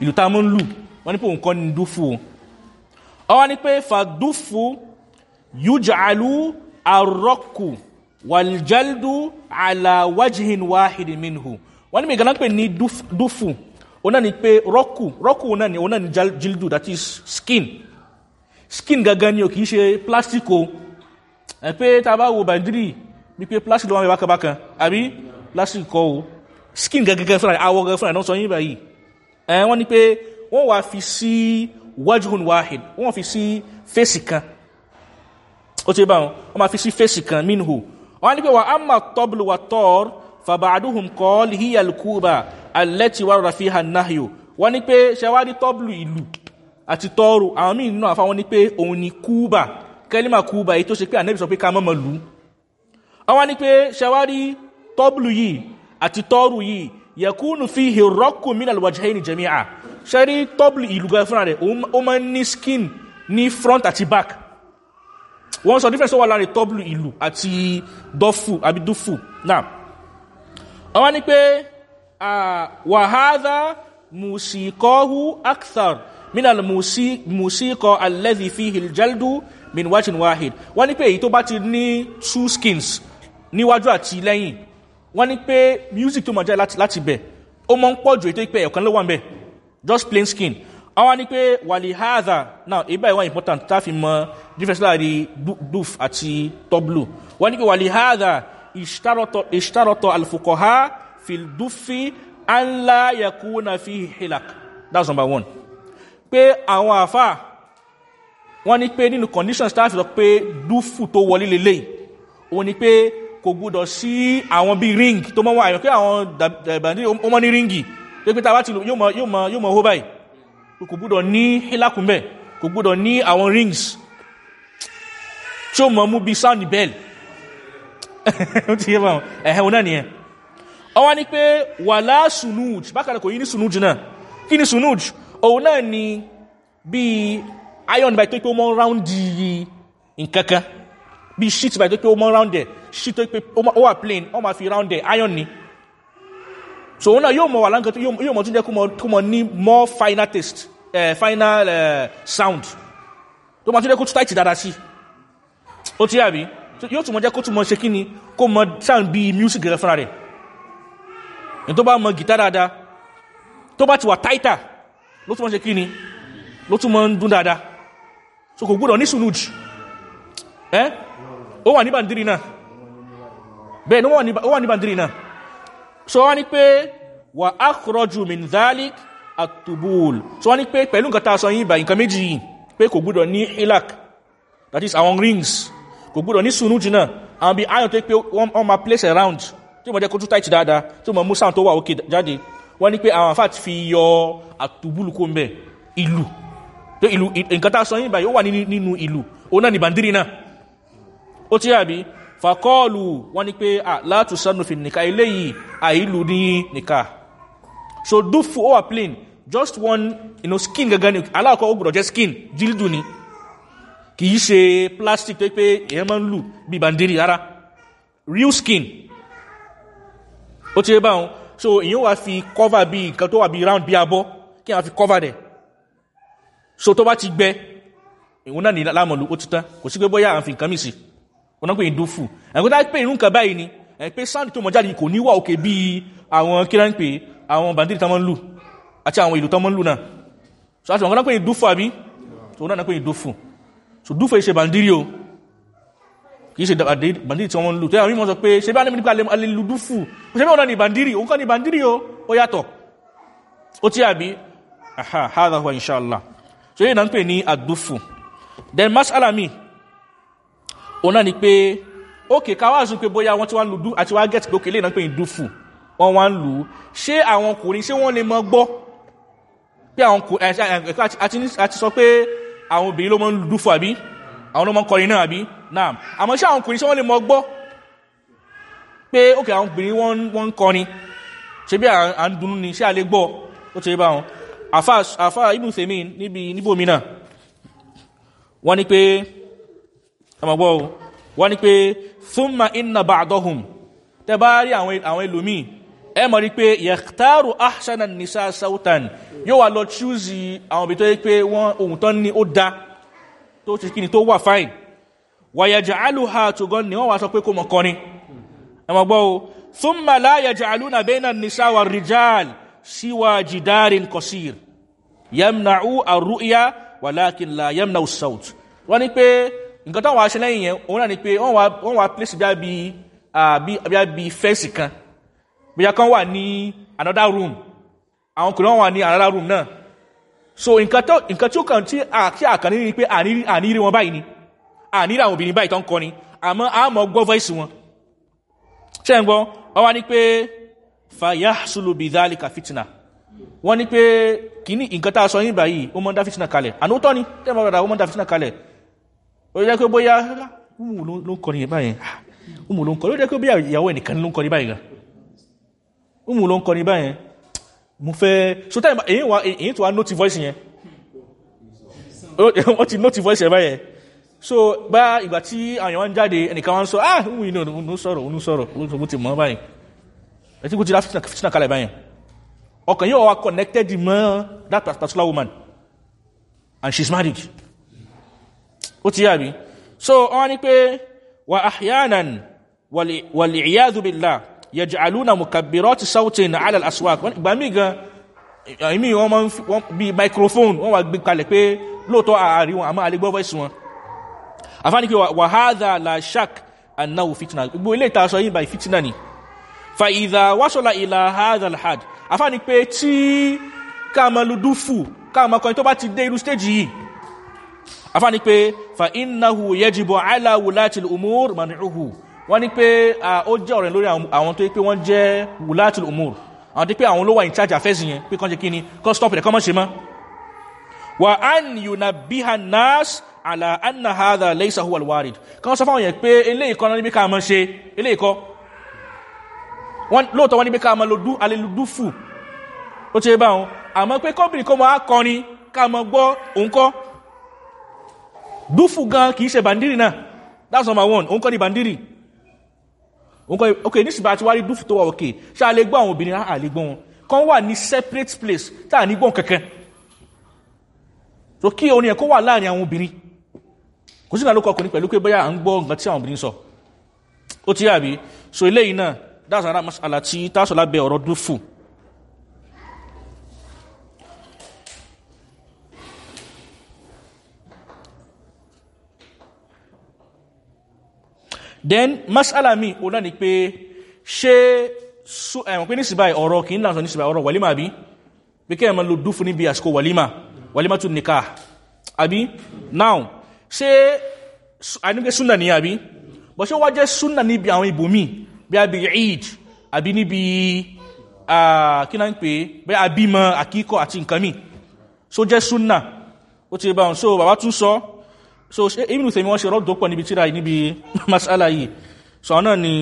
ìlú tá a mọ́ ń lù. Wọ́n ní pé òun kọ́ ni dúfù ọwọ́ ní pé fàdúfù yújàlú àrọ́kù wàlìjáldù àlàwájìhìn wáhìdì wọ́n ní pé ní dúfù òun náà ni pé rọ́kù rọ́kù òun ni òun ni jildu that is skin. Skin gangan ni o kìí ṣe plastic o. Ẹ pé tá a bá wo bàndírì bí pé plastic ló wà bákan bákan àbí? Plastic kọ́ o. Skin gangan fúnra awọ gangan fúnra náà sọ yín báyìí. Ẹ wọ́n ní pé wọ́n wá fi sí wájìhìn wáhìd wọ́n fi sí fèsì kan. Ó ti bá wọn wọ́n máa fi sí fèsì kan minhu. Wọ́n ní pé wà á mà tọ́bùlù wà tọ́r fàbàdùhùn kọ́ lìhíyà kúbà alẹ́tì wà rọ̀rọ̀ fi hàn náhìó wọ́n ní pé ṣẹwádìí tọ́bùlù ìlú àti tọ́rù. Àwọn míì nínú àfáwọn ní pé òun ni kúbà. Kẹ́límà kúbà èyí tó ṣe pé ànẹ́bì sọ pé ká mọ́mọ́ lù àwọn ni pé ṣẹwárí tọ́bùlù yìí àti tọ́rù yìí yẹkúnù fi hìrọ́kù mínà lọ́wọ́jẹ́ ní jẹ́míà ṣẹ́rí tọ́bùlù ìlú gan fúnra rẹ̀? Ó máa ń ní skin ní front àti back. Wọ́n sọ difference wà láàárín tọ́bùlù ìlú àti dọ́fù àbí dúfù. Náà àwọn ni pé wàhádà mùsíkọ́hù akthar. Mínà mùsíkọ́ alẹ́dì fi hìljaldu min wajin wahid. Wọ́n ní pé èyí tó ti ní two skins níwájú àti lẹ́yìn. Wọ́n ní pé music tó mọ̀ jẹ́ láti láti bẹ̀ ó mọ́ ń pọ̀ jù ètò ìpẹ́ ẹ̀kan ló wà ń just plain skin. Àwọn ní pé wàlì haza now ìbá ìwọ̀n important tá fi mọ difference láàárín duf àti toblu wọ́n ní pé wàlì haza ìṣtàrọ̀tọ̀ alfukoha dufi anla yakuna fi hilak. That's number one. Pé àwọn àfáà wọ́n ní pé nínú conditions tá a fi sọ pé dúfù tó wọlé lélẹ̀ òun ni pé kò gbúdọ̀ sí àwọn bíi ring tó mọ́ wọ́n àyàn pé àwọn dàbí ó mọ́ ní ringi pé pé tá a bá ti lò yóò mọ yóò mọ yóò mọ hó báyìí. Kò gbúdọ̀ ní hílákùnbẹ̀ kò gbúdọ̀ ní àwọn rings. Tí ó mọ̀ mú bíi sound bell. Ó ti yé bá wọn ẹ̀hẹ́ òun náà nìyẹn ọwọ́ ni pé wàlá sunuj bákan kò yí ní sunuj náà. Kí ni sunuj òun náà ni bíi iron by tó pé ó mọ́ di nǹkan kan bí sheet by tó pé ó mọ́ round ẹ̀. Sheet tó pé ó wà plain ó ma fi round ẹ̀. Iron ni. So òun náà yóò mọ̀ wà láǹkan tó yóò mọ̀ tún jẹ́ kó mọ̀ ní more final taste uh, final uh, sound. Tó ma tún jẹ́ kó tún tight dáadáa sí. Ó ti yàbí yóò tún mọ̀ jẹ́ kó tún mọ̀ ṣe kí ni? Kó mọ̀ sound bí music fúnra rẹ̀ ní tó bá mọ̀ guitar dáadáa tó bá ti wà tighter ló tún mọ̀ ṣe kí ni? Ló tún mọ̀ ń dún dáadáa. So kò gbọ́dọ̀ ní sunuj ẹ́ ó wà ní bàndìrì náà. Bẹ́ẹ̀ ni ó wà ní bàndìrì náà. So wọ́n ní pé wà ákùrọ̀jù minzalik àtùbùl so wọ́n ní pé pẹ̀lú nǹkan tàà sọ yìí bá nǹkan méjì yìí pé kò gbọ́dọ̀ ní ilak that is àwọn rings kò gbọ́dọ̀ ní sunuj náà. Àwọn bí iron tó pé wọ́n ma place around tí wọ́n jẹ́ kó tún tight dáadáa tí wọ́n mú sound tó wà òkè jáde. Wọ́n ní pé àwọn àfáà ti fi yọ àtùbùl kó ń bẹ̀ ìlú tó ìlú nǹkan tá a sọ yín báyìí ó wà nínú ìlú ó náà ní bàndírì náà. Ó tí àbí? Fàkọ́ọ̀lù wọ́n ní pé látù sánú fi nìka. Eléyìí àìlú ní nìka. So dúfù ó wà plain. Just one you know, skin gangan ni. Aláàkọ́ ó gbọ́dọ̀ jẹ́ skin. Jíldù ni. Kì í ṣe plastic tó pé èèyàn máa ń lù bí bàndírì rárá. Real skin ó ti bá wọn. So èèyàn wà fi cover bí nǹkan tó wà bí round bí abọ́ kí wọ́n fi cover rẹ̀. So tó bá ti gbẹ ìwọ̀n náà ní lámọ̀lú ó ti tán. Kò sí pé bóyá à ń mì sí. Wọn náà pé ìdú fù ẹ̀kọ́ tá pé irú nǹkan báyìí ni ẹ̀ pé sáàdì tó mọ̀ jáde kò ní wà òkè bí àwọn kíra ń pè àwọn bàndìrì tán mọ́ ń lù àti àwọn ìlú tán mọ́ ń lù náà. So àti wọn náà pé ìdú fù àbí? So náà pé ìdú fù so dúfù ìṣe bàndìrì o kì í ṣe bàndìrì tí wọ́n ń lù. Tó yà wọ́n sọ pé ṣe bí alẹ́ nípa alẹ́ lu dúfù? Ṣe bí wọn náà ní bàndìrì òun kọ́ ní bàndìrì o. Ó yàtọ̀. Ó ti àbí? Hadha huwa inshallah so yìí ní ni pé ókè ká wá sún pé bóyá wọ́n ti wá ń lu dú àti wá gẹ́tì pé ókè lè náà ń pè ní dúfù. Wọ́n wá ń lù ú. Ṣé àwọn ọkùnrin ṣé mọ mọ àwọn ló mọ kọrin náà àbí? Náà àmọ́ ṣé àwọn ọkùnrin ṣé wọ́n lè mọ gbọ́? Pé ókè àwọn obìnrin wọ́n ń kọrin. Ṣe bí à ń dunú ni? Ṣé a lè gbọ́? Ó ti bá wọn. Àfá ibùn tèmí níbi níbòmí náà? Wọ́n ni pé ọmọgbọ́ wọ́n ni pé thumma inna ba'dahum. Tẹ bá rí àwọn ẹlòmí ẹ mọ̀ rí pé yẹ̀tàrù ahsana nisa sautan. Yóò wà lọ chúùsì àwọn òbí tó yẹ pé wọ́n ohun tán ní ó dá tó ti kíni tó wà fáìn wàyàjà alùhà tó gan ni wọ́n wá sọ pé kó mọ̀ kọrin ẹmọ̀gbọ́ thumma la yaj'aluna bayna an-nisa war-rijal siwa jidarin kọsir yamna'u arru'ya walakin la yamna'u saut wọ́n ní pé nǹkan táwọn aṣẹ lẹ́yìn yẹn òun náà ni pé wọ́n wá place bí i bí fẹ́ẹ̀sì kan bí i kan. Wà ní another room. Àwọn ọkùnrin wà ní another room náà so nǹkan tí ó kàn tí àkànní ni pé àníri wọn báyìí ni. Àníri àwọn obìnrin báyìí tó ń kọrin. Àmọ́ àmọ́ gbọ́ voice wọn. Ṣe ń gbọ́? Wọ́n wá ní pé fàyàsùlù bí dálíkà fìtìnà wọ́n ní pé kìíní nǹkan tàà sọ yìí báyìí ó mọ́ dá fìtìnà kalẹ̀. Ànútọ́ ni tẹ́mọ̀ rẹ̀ ó mọ́ dá fìtìnà kalẹ̀. Ó yẹ pé bóyá wù ló ń ló kọ́ ló ló kọ́ ní báyìí gan. Umu ló ń kọ́ ní báyìí mo fẹ́ so táyì èyí wa èyí tó wá note voice yẹn. Wọ́n ti note voice yẹn báyẹn. So bá ìgbà tí àwọn èèyàn jáde ẹnìkan ń sọ ah umu yìí òun sọ̀rọ̀ òun sọ̀rọ̀ mo ti mọ̀ báyìí. Ẹ ti kú ti dá fìtínà kalẹ̀ báyẹn. Ọkàn yóò wá connected mọ́ that particular woman. And she's married. Ó ti yà bí so wọ́n ní pé wà àhíyànan wàlìíyàdùbìlá yaj'aluna mukabbirati sautin ala al-aswaq. Ìgbà mí gan ìmí wọn máa ń bí microphone wọ́n wà gbé kalẹ̀ pé lóòótọ́ àárí wọn àmọ́ àlégbọ́ voice wọn. Àfáàní pé wà hadha la shak annahu fitna. Gbogbo ilé ìta sọ yìí by fitna ni. Fa idha wasala ila hadha al-had. Àfáàní pé tí káàmàlúdúfù káàmàkọrin tó bá ti dé irú stage yìí. Afáni pé fa innahu yajibu ala wulati al-umur man'uhu wọ́n ní pé ó jẹ́ ọ̀rẹ́ lórí àwọn tó yí pé wọ́n jẹ́ wulati al-umur àwọn tó pé àwọn ló wà in charge affairs yẹn pé kán ṣe kíni kán stop rẹ̀ kán mọ́ ṣe mọ́. Wa an yunabbiha nas ala anna hadha laysa huwa al-warid. Kán sọ fáwọn yẹn pé eléyìí kan níbi ká mọ́ ṣe eléyìí kọ́. Lóòótọ́ wọ́n níbi ká mọ́ lodú aleludúfù ó ti bá wọn. Àmọ́ pé kọ́bìnrin kọ́ mọ́ á kọrin ká mọ́ gbọ́ òun kọ́. Dúfù gan kìí ṣe bàndírì náà. That's number one. Òun kọ́ ni bàndírì kọ́ ok nísìbà àti wárí dúfù tó wà òkè ṣe a lè gbọ́ àwọn obìnrin? Àà lè gbọ́ wọn. Kan wà ní separate place tá à ní gbọ́n kankan so kí orin ẹ̀kọ́ wà láàárín àwọn obìnrin. Kò sí ìgbàlókọ̀ ọkùnrin pẹ̀lú pé bóyá à ń gbọ́ nǹkan tí àwọn obìnrin sọ. Ó ti yàbí so eléyìí náà that's another masala tí táṣọ lábẹ́ ọ̀rọ̀ dúfù then masala mi o náà ni pé ṣé ẹ̀wọ̀n pé nísìbà ọ̀rọ̀ kìí náà sọ nísìbà ọ̀rọ̀ wàlímà bí pé kí ẹ̀mọ́ lo dúfù níbi àsìkò wàlímà wàlímà tún nìka àbí? Now ṣé àníkẹ́ súnà ní àbí? Bọ̀ ṣé wá jẹ́ súnà níbi àwọn ibòmí bí a bí eid àbí níbi kí náà ń pè bí a bímọ àkíkọ àti nǹkan mi. So jẹ́ súnà? Ó ti bá wọn. So bàbá tún so ibn tèmi wọ́n ṣe rọ́dọ̀ pọ̀ níbi tíra níbi masala yìí. So náà ni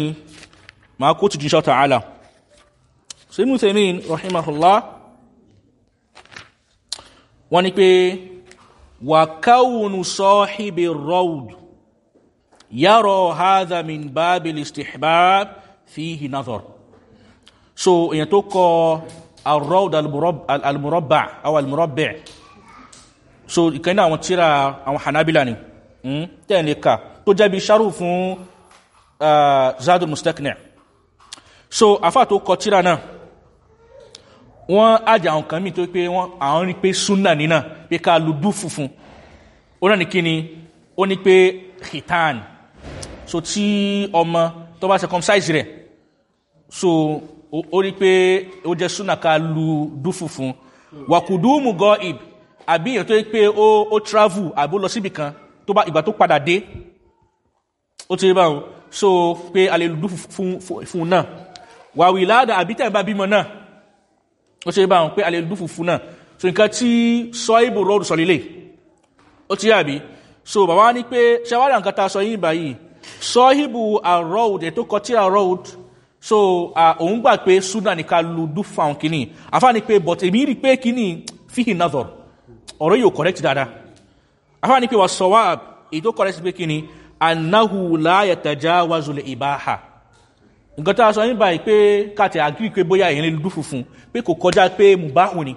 ma kó tìjú ṣọ́ ta'ala. So ibn tèmi rahimahullah wọ́n ni pé wà káwùnù sọ́hìbì rọ́d yàrá hadha min babil istihbab fihi nazar so èyàn tó kọ al-rọ́d al-murabba so ìkan ní àwọn tíra àwọn hanabila ni tẹ́ẹ̀lẹ̀ ká tó jẹ́ bí fún zadul mustakni. So afá tó kọ tíra náà wọ́n ájá àwọn kan mí tó pé wọ́n àwọn rí pé súnà nínà pé ká lù dú funfun. Ó náà ní kí ni? Ó ní pé khitan. So tí ọmọ tó bá circumcise rẹ̀ so ó rí pé ó jẹ́ súnà ká lù dú funfun. Wàkùdúmù gọ́ àbí èyàn tó yí pé ó ó travel àbó lọ síbì kan tó bá ìgbà tó padà dé ó ti rí báwọn. So pé a lè lùdú fún fún náà. Wàwí láàdà àbí tẹ̀ bá bímọ náà ó ti rí báwọn pé a lè lùdú fún fún náà. So nǹkan tí sọ ìbò rọrù sọ lélẹ̀ ó ti yàbí so bàbá ní pé ṣẹwàrà nǹkan ta sọ yín báyìí? Sọ ìbò àrọ́ọ̀d ètò kọtí àrọ́ọ̀d so òun gbà pé sudan ní ká lùdú fún àwọn kìíní. Àfáà ní pé but rí pé kìíní fíhì náà ọ̀rọ̀ yóò correct dada afá ní pé wà sọ̀wáàb èyí tó correct pé kí ni annahu láyẹ̀ tàjá wazulẹ̀ ìbáha nǹkan tó sọ nígbà pé káàtẹ̀ àgírí pé bóyá èyàn lè dúdú funfun pé kò kọjá pé mùbáhùn ni.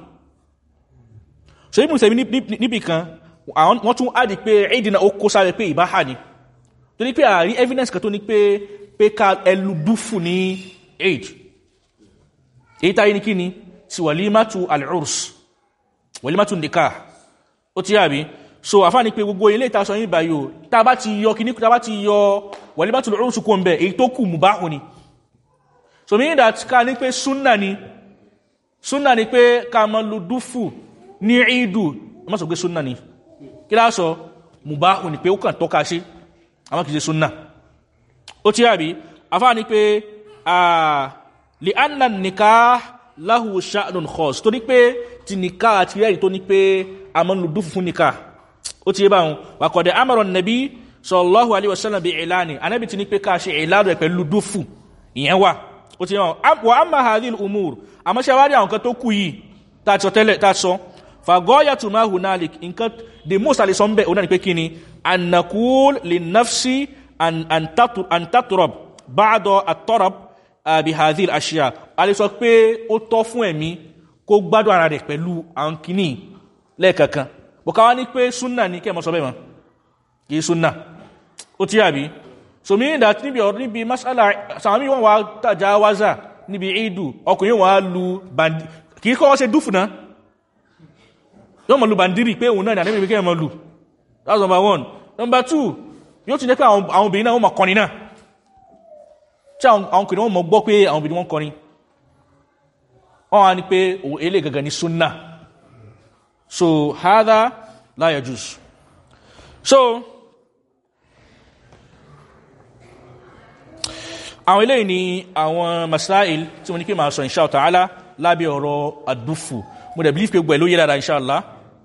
So ibùn sẹ́mi níbi kan wọ́n tún ádi pé ìdínà ó kó sáré pé ìbáha ni. Tó ní pé àrí evidence kan tó ní pé pé ká ẹlù dúfù ní age èyí táyé ní ni tiwalimatu al-urs. Walimatu nikah ó ti yàbí so àfá ní pé gbogbo ilé ìtasọ yìí báyìí o tá bá ti yọ kìíní tá bá ti yọ walimatu al-urus kó ń bẹ̀ èyí tó kù mubahu ni. So meaning that ká ní pé súnà ni súnà ni pé ká mọ lu dúfù ní ìdù ọmọ sọ pé súnà ni. Kí láà sọ? Mubahu ni pé ó kàn tọ́ka sí àwọn kìí ṣe súnà ó ti yàbí àfá ní pé li anna nikah lahu sha'nun khos tó ní pé ti nìka àti rẹ́rì tó ní pé lùdú fún nìka ó ti yé bá wọn wàkọ̀dẹ̀ amọ̀rọ̀ nàbí alaihi wasallam bi ìlànì anábì ti ní pé ká ṣe ìlànà rẹ̀ pẹ̀lú dúfù. Ìyẹn wà. Ó ti hàn wà á máa hadil umur. Àmọ́ ṣe wá rí àwọn kan tó kù yìí tá a sọ tẹ́lẹ̀ tá a sọ? Fàgọ́yà tó máa hunalik. Nǹkan the most àlè sọ ń bẹ̀ òun náà ni pé kí ni? Anakul lè nafsi antaturab báàdọ̀ àtọ́rab àbí hadil àṣíà àlè sọ pé ó tọ́ fún ẹ̀mí kó gbádùn ara rẹ̀ pẹ̀lú àwọn kìíní lẹ́ẹ̀kankan. Bọ̀ká wá ní pé súnà ní kẹ́mọ́ sọ bẹ́ẹ̀ kìí súnà ó tí àbí so meaning that níbi ọ̀rọ̀ níbi masala sàmì wọn wá tàjà wáza níbi ìdù ọkùnrin wọn lu bandi kìí kọ́ ṣe dúfù yóò mọ̀ lu bandiri pé òun náà ní àdébìbí kẹ́ mọ̀ lu. That's number one. Number two yóò tún jẹ́ pé àwọn obìnrin náà wọ́n mọ̀ kọrin náà. Tí àwọn wọn mọ̀ gbọ́ pé àwọn obìnrin wọn kọrin? Wọ́n wá ní pé òun elé gangan ní sunna so hada la yajuz. So àwọn eléyìí ni àwọn masáìl tí wọ́n ní pé máa sọ insha ta'ala lábẹ́ ọ̀rọ̀ àdúfù. Mo dẹ̀ believe pé gbẹ̀ ló yé dáadáa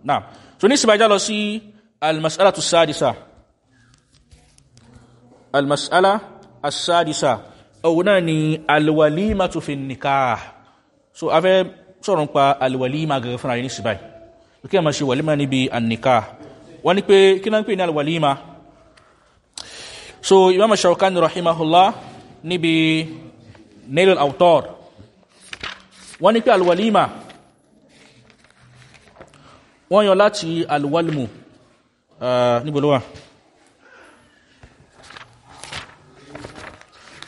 náà so ní ìsìnbájá lọ sí almasala tó sáàdìsá almasala asáàdìsá ọ̀wọ̀ náà ni alwalima tó fi nìkáà so a fẹ́ sọ̀rọ̀ pa alwalima gẹ̀gẹ̀ fúnra yìí ní ìsìnbáyì kí a máa ṣe walima níbi annika wọ́n ní pé kí náà ń pè ní alwalima? So imam shawkani rahimahullah níbi nail al-autor wọ́n ní pé alwalima wọ́n yọ láti alwalmu. Níbo ló wà?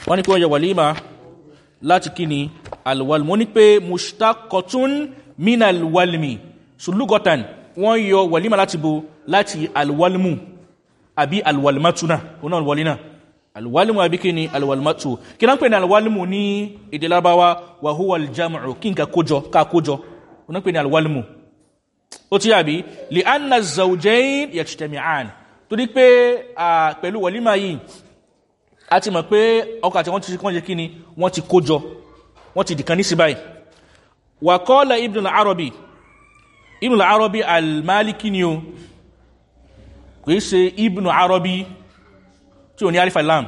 Wọ́n ní pé wọ́n yọ walima láti kí ni alwalmu? Ní pé mushtaqatun min alwalmi sulugotan wọ́n yọ walima láti bo láti alwalmu àbí alwalmatuna ọ̀nà alwalina. Alwalimu àbí kí ni alwalmatu. Kí náà ń pè ní alwalimu ní èdè lábáwá wà húwà aljamu kí n ka kójọ ká kójọ. Ọ̀nà ń pè ní alwalimu ó tí àbí? Lè anna zaujain yajtami'an. Tó dí pé pẹ̀lú walima yìí a ti mọ̀ pé ọkọ̀ àti wọ́n ti kọ́ jẹ́ kí ni ti kójọ. Wọ́n ti dìkan ní sí báyìí. Wà kọ́lá ibn al-arabi ibn al-arabi al-maliki ni o. Kìí ṣe ibn arabi tí ò ní alifa lam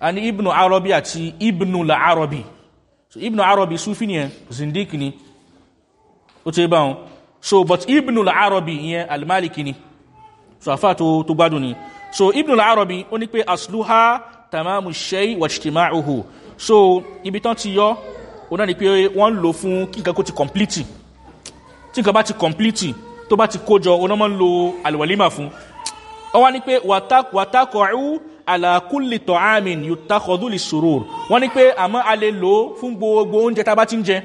a ní ibn arabi àti ibn al-arabi. So ibn arabi sufi ni ẹ zindik ni. Ó ti bá wọn. So but ibn al-arabi ìyẹn al-maliki ni. So àfá tó gbádùn ni. So ibn al-arabi ó ní pé asluha tamamu shay wa ijtima'uhu. So ibi tán ti yọ ó náà ni pé wọ́n lò fún kí nǹkan kó ti complete tí nǹkan bá ti complete tó bá ti kójọ ó máa ń lo alwalima fún. Ọ wá ní pé wàtákọ̀ọ́ àlàkúlì tọ̀ámin yóò takọ̀dú lè sòrò wọ́n ní pé àmọ́ a lè lò fún gbogbo oúnjẹ tá bá ti ń jẹ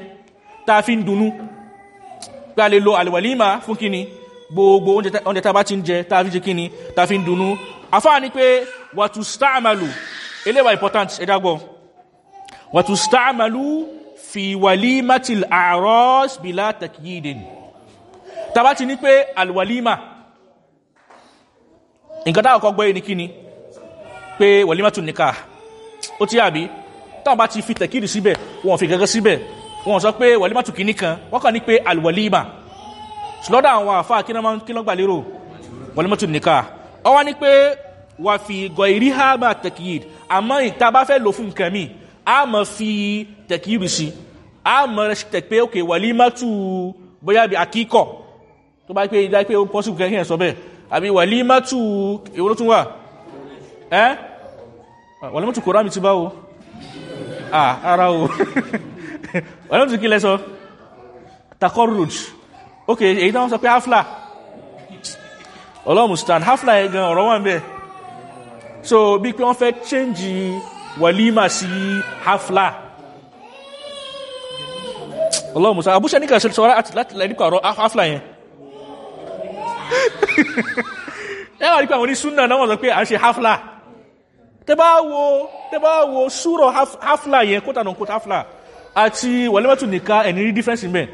tá fi ń dunú. Pé a lè lo àlèwàlímà fún kíni? Gbogbo oúnjẹ tá bá ti ń jẹ tá fi ń jẹ kíni? Tá fi ń dunú. Afá ní pé wàtú stáàmàlù eléwà important ẹ̀dàgbọ́ wàtú stáàmàlù fi wàlímàtìl àrọ́s bìlá takyidin tá bá ti ní pé àlèwàlímà nǹkan táwọn kọ́ gbọ́yé ní kíni pé wọ̀límọ́tún nìka ó tí àbí? Táwọn bá ti fi tẹ̀kìrì síbẹ̀ wọ́n fi gẹ́gẹ́ síbẹ̀. Wọ́n sọ pé wọ̀límọ́tún kìíní kan. Wọ́n kàn ní pé alwọ̀límà lọ́dọ̀ àwọn àfá kílọ́gbà lérò? Wọ̀límọ́tún nìka ọ wá ní pé wà fi gọ ìrí ha bá tẹ̀kìrì àmọ́ ìta bá fẹ́ lò fún nǹkan a mọ̀ fi tẹ̀kìrì sí. A mọ̀ tẹ̀ pé òkè wọ̀límọ́tún bóyá bí akíkọ̀ tó bá pé ìdá pé ó pọ́sùn kẹ́kẹ́ sọ bẹ́ẹ̀. Àbí wàlímátù èwo ló tún wà? Ẹ́? Wàlímátù kò rámi ti bá o. Ara o. Wàlímátù kí lẹ́sọ takorruj ok èyí tán sọ pé hafla. Ọlọ́mùstan hafla ẹgan ọ̀rọ̀ wọn bẹ́. So bí pé wọ́n fẹ́ change wàlímà sí hafla. Ọlọ́mùstan abúṣẹ́ ní kàṣẹ́ sọ́rọ̀ láti lẹ́díkọ̀ ọ̀rọ̀ hafla yẹn ẹwà rí pé àwọn onísúnnà náà wọ́n sọ pé à ń ṣe hafla. Tẹbá wo tẹbá wo súrọ̀ hafla yẹn kóta nà kóta hafla àti wàlímọ́tù nìka ẹni rí difference bẹ́ẹ̀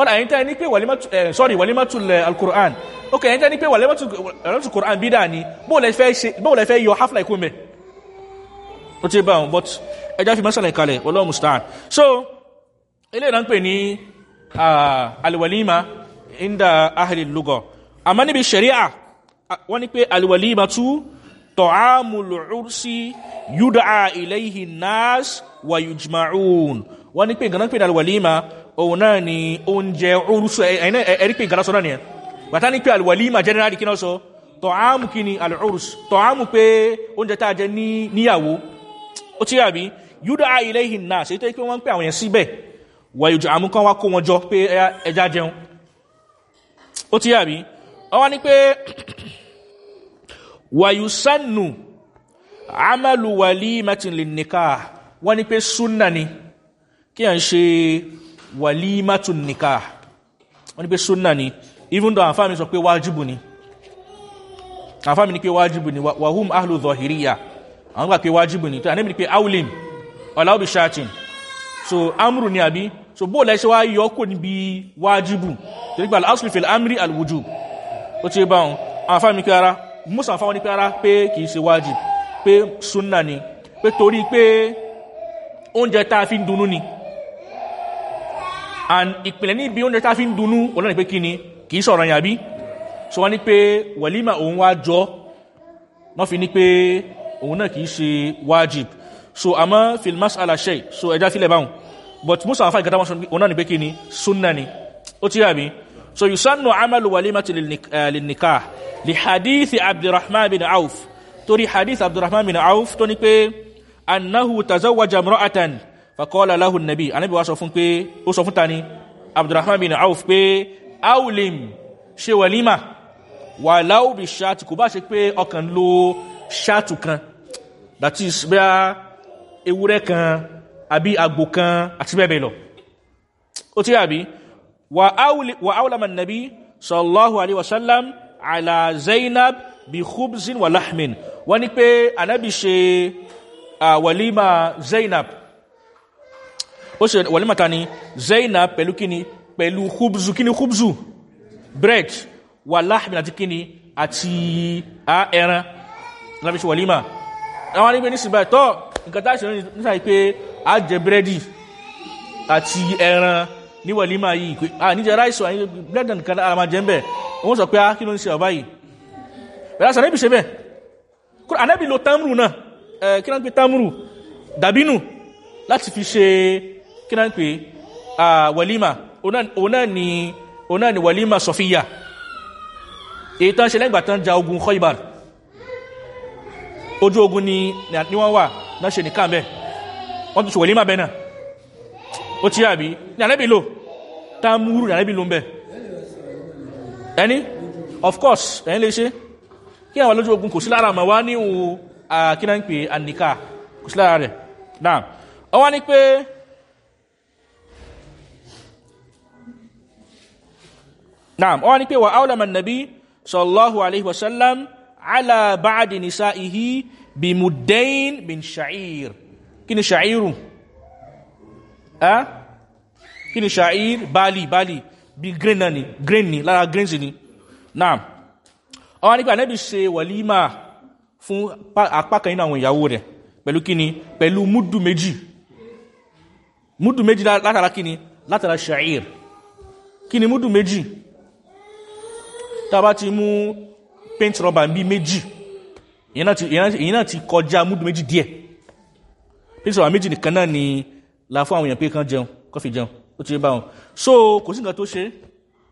ọ̀nà àyín tẹ́ ní pé wàlímọ́tù ẹ̀ sorry wàlímọ́tù lẹ̀ al-Qur'an. Ok àyín tẹ́ ní pé wàlímọ́tù Qur'an bídà ni bóòlẹ̀ fẹ́ yọ hafla ikú mẹ́? Ó ti bá wọn but ẹjá fi mọ́sàlẹ̀ kalẹ̀ wallahu musta'an. So ilé ìdá ń pè ní alwalima inda ahli lugha àmọ́ níbi sharia wọ́n ní pé alwalima tú tọ́ámù lùrúsí yúdà iléyìí nas wà yujma'un. Wọ́n ní pé pè ní alwalima òun náà ni oúnjẹ orúsù ẹ̀rí pé nǹkan sọ náà nìyẹn. Bàtà ní pé alwalima generally kí náà sọ? Tọ́ámù kí ni alurus tọ́ámù pé oúnjẹ tá a jẹ níyàwó. Ó tí àbí? Yúdà iléyìí nas èyí tó yẹ pé wọ́n ń pè àwọn yẹn síbẹ̀. Wà kan wá kó wọn jọ pé ẹja jẹun. Ó tí àbí wọ́n ní pé wàyùsánù amalu walimatin lin nikah wọ́n ní pé súnà ni kí à ń ṣe walimatun nikah. Wọ́n ní pé súnà ni even though àǹfààní sọ pé wájúbù ni. Àǹfààní ni pé wájúbù ni wàhùn ahlu zọ̀hìríyà àwọn gbà pé wájúbù ni tó àníbi ni pé aulim ọ̀làwọ̀bì shatin. So amru ni àbí? So bóòlù ẹṣẹ́ wá yọ kò níbi wájúbù torí pé al-aslu amri al-wujub ó ti bá wọn àǹfààní ni pé ara musa fáwọn ní pé ara pé kìí ṣe wájib pé súnà ni pé torí pé oúnjẹ tá a fi ń dunú ni. And ìpìlẹ̀ níbi oúnjẹ tá a fi ń dunú òun náà ni pé kí ni? Kìí sọ̀rọ̀ yàn bí so wọ́n ní pé wàlímà òun wá jọ wọ́n fi ní pé òun náà kìí ṣe wájib. So àmọ́ filmas alashay so ẹja filẹ̀ báwọn. But musa fáwọn ìkẹta wọn sọ òun náà ni pé kí ni? Súnà ni. Ó ti yà bí so yusannu amalu walimati linnikah li hadithi abdurrahman bin auf. Torí hadith abdurrahman bin auf tó ní pé annahu tazawwaja imra'atan faqala lahu an-nabi. Anabi wa sọ fún pé ó sọ fún tani abdurrahman bin auf pé awlim ṣe walima. Walau bi shati kò bá ṣe pé ọkàn lo shatu kan. That is bia ewúrẹ́ kan àbí àgbò kan àti bẹ́ẹ̀ bẹ́ẹ̀ lọ. Ó ti an-nabi sallallahu alaihi wasallam ala zainab bi khubzin wa lahmin. Wọ́n ní pé anabi ṣe walima zainab. Ó ṣe walima ta ni? Zainab pẹ̀lú kíni? Pẹ̀lú khubzu kíni khubzu? Bread. Wa lahmin àti kíni? Àti ẹran. Lábi ṣe walima. Àwọn níbi nísìnbà tọ́ nǹkan tá ṣe nísàí pé a jẹ búrẹ́dì àti ẹran ní walima yìí pé a níjẹ ráìsì àyíkẹ́ blẹ́dẹ̀ nǹkan ara máa jẹ ń bẹ̀ wọ́n sọ pé á kí ló ń ṣe ọ̀bá yìí? Bẹ̀rẹ̀ sọ anábì ṣe bẹ́ẹ̀. Kúrò anábì lo tamru náà. Ẹ̀ kí náà ń pè tamru? Dàbínú láti fi ṣe kí náà ń pè? Wàlímà òun náà ni wàlímà sọfíyà. Èyí tán ṣe lẹ́gbà tán ja ogun khoibar ojú ogun ni wọ́n wà náà ṣe nìkan bẹ́ẹ̀. Wọ́n tún ṣe wàlímà bẹ́ẹ̀ náà ó ti yà bí ní anábì lo tamru ní anábì lo ń of course ẹ̀yìn lè ṣe. Kí àwọn lójú ogun kò sí lára ma wá ní ohun àkínà ń pè àníkà. Kò sí lára rẹ̀. Náà ọ wá ní pé náà ọ wá ní pé wà áwùlàmà nàbí sallallahu alaihi wasallam ala ba'di nisa'ihi bi muddain bin sha'ir. Kí ni eh kí ni sha'ir bali bali bí grain ni grain ni lára grains ni. Náà ọwọ́n nípa anẹ́bí ṣe wàlímà fún apá kan nínú àwọn ìyàwó rẹ̀. Pẹ̀lú kíni pẹ̀lú múdù méjì. Múdù méjì látara kíni látara sha'ir kíni múdù méjì? Tàbá ti mú paint rubber bí méjì èyí náà ti kọjá múdù méjì díẹ̀. Paint rubber méjì nìkan náà ni la fún àwọn èèyàn pé kan jẹun kọfí jẹun ó ti bá wọn. So kò sí nǹkan tó ṣe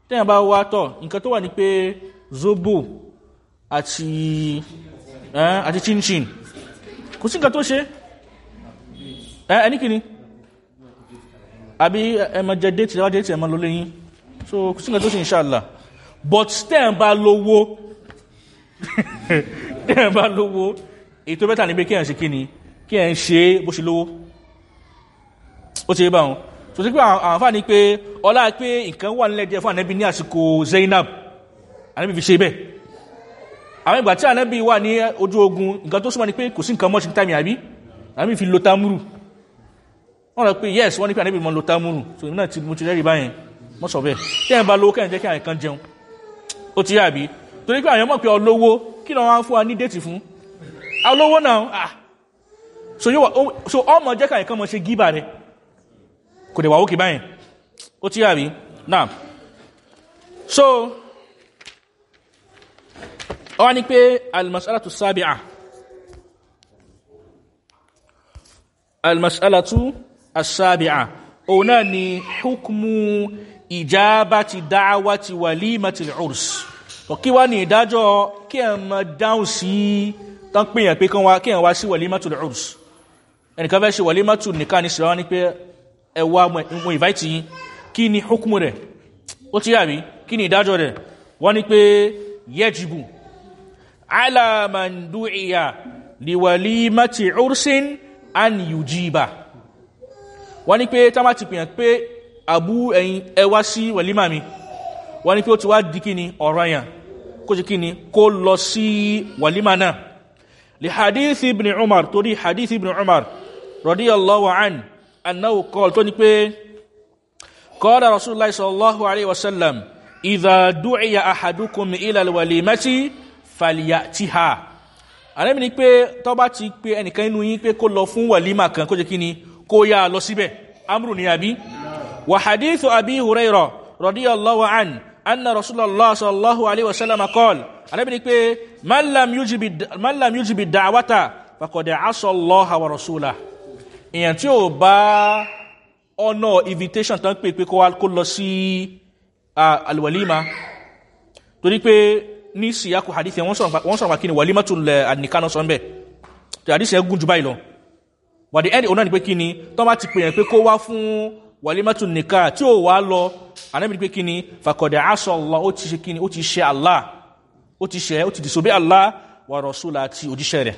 tẹ́yàn bá wá tọ̀ nǹkan tó wà ní pé zobo àti àti chinchin kò sí nǹkan tó ṣe ẹni kìíní? Àbí ẹmọ jẹ déètì lọ́wọ́ déètì ẹmọ lólé yín. So kò sí nǹkan tó ṣe inshallah. But tẹ́yàn bá lówó tẹ́yàn bá lówó ètò bẹ́tà ní pé ẹ̀ ṣe kí ẹ̀ ń ṣe bó ṣe lówó ó ti bá wọn so sí pé àǹfà ní pé ọlá pé nǹkan wà nílẹ̀ díẹ̀ fún ànẹ́bí ní àsìkò zainab. Ànẹ́bí fi ṣe bẹ́ẹ̀. Àwọn ìgbà tí ànẹ́bí wà ní ojú ogun nǹkan tó súnmọ́ ni pé kò sí nǹkan mọ́ṣin tàmì àbí? Ànẹ́bí fi lo tamuru. Wọ́n rẹ̀ pé yes wọ́n ní pé ànẹ́bí mọ́ lo tamuru. So ìmúnà tí mo ti rẹ́rì báyẹn. Mọ́ sọ bẹ́ẹ̀. Tí ẹ̀ bá lówó kẹ́yìn jẹ́ kí àwọn kan jẹun. Ó ti yá àbí? Torí pé àwọn mọ̀ pé olówó kí lọ́ wá fún wa ní déètì fún? Olówó náà ah! So ọmọ jẹ́ káyìn kan mọ́ ṣe gíbà rẹ̀ kò dẹ̀ wà ókè báyìí. Ó tí yà rí náà so wọ́n ni pé almasalatu sábíà almasalatu sábíà òun náà ni hukmu ìjábá ti dáwà ti wàlímà ti kí wá ní ìdájọ́ kí ẹ mọ dáhùn sí tán pèèyàn pé kí wọ́n wá sí wàlímà urs. Ẹnìkan fẹ́ ṣe wàlímà nìkan ní ṣe wá ní pé ẹwà mo invite yín. Kí ni hukumu rẹ̀? Ó ti yàrí kí ni ìdájọ́ rẹ̀? Wọ́n ní pé yẹ́jìbù alamandu'iya liwali mati ursin an yujiba. Wọ́n ní pé tá ti pìyàn pé àbú ẹ̀yìn ẹwà sí wàlímà mi. Wọ́n ní pé ó ti wá di kí ni? Ọ̀rọ̀ kó ṣe kí ni? Kó lọ sí wàlímà náà. Li hadith ibn umar torí hadith ibn umar radiyallahu an annahu qala tó ní pé qala rasulullah sallallahu alaihi wasallam idha du'iya ahadukum ila alwalimati falyatiha. Àrẹ́mi ni pé tọ́ bá ti pé ẹnìkan inú yín pé kó lọ fún wàlímà kan kó jẹ́ kí ni? Kó yá lọ síbẹ̀. Amúrù ni àbí? Wà hadithu àbí huraira radiyallahu an anna rasulallah sallallahu alaihi wasallam kọ́l àrẹ́mi ni pé man lam yujibi da'wata fakọ̀dẹ̀ asọ́lọ́ha wa rasula èèyàn tí ó bá ọ̀nà invitation tán pé pé kó lọ sí alwalima. Torí pé ní síyákù hadithi wọ́n sọ̀rọ̀ kí ni wàlímà tún lẹ̀ àníkánà sọ mbẹ̀ tí hadithi ẹ gùn jù báyìí lọ. Wà dé ẹ́dì ọ̀nà ni pé kí ni tọ́ bá ti pè yẹn pé kó wá fún wàlímà tún nìka tí ó wá lọ ànábì pé kí ni fàkọ̀dẹ̀ aṣọ allah ó ti ṣe kí ni ó ti ṣe allah. Ó ti ṣe ó ti dìsobé allah wà rọ̀ṣúlà àti òjíṣẹ́ rẹ̀.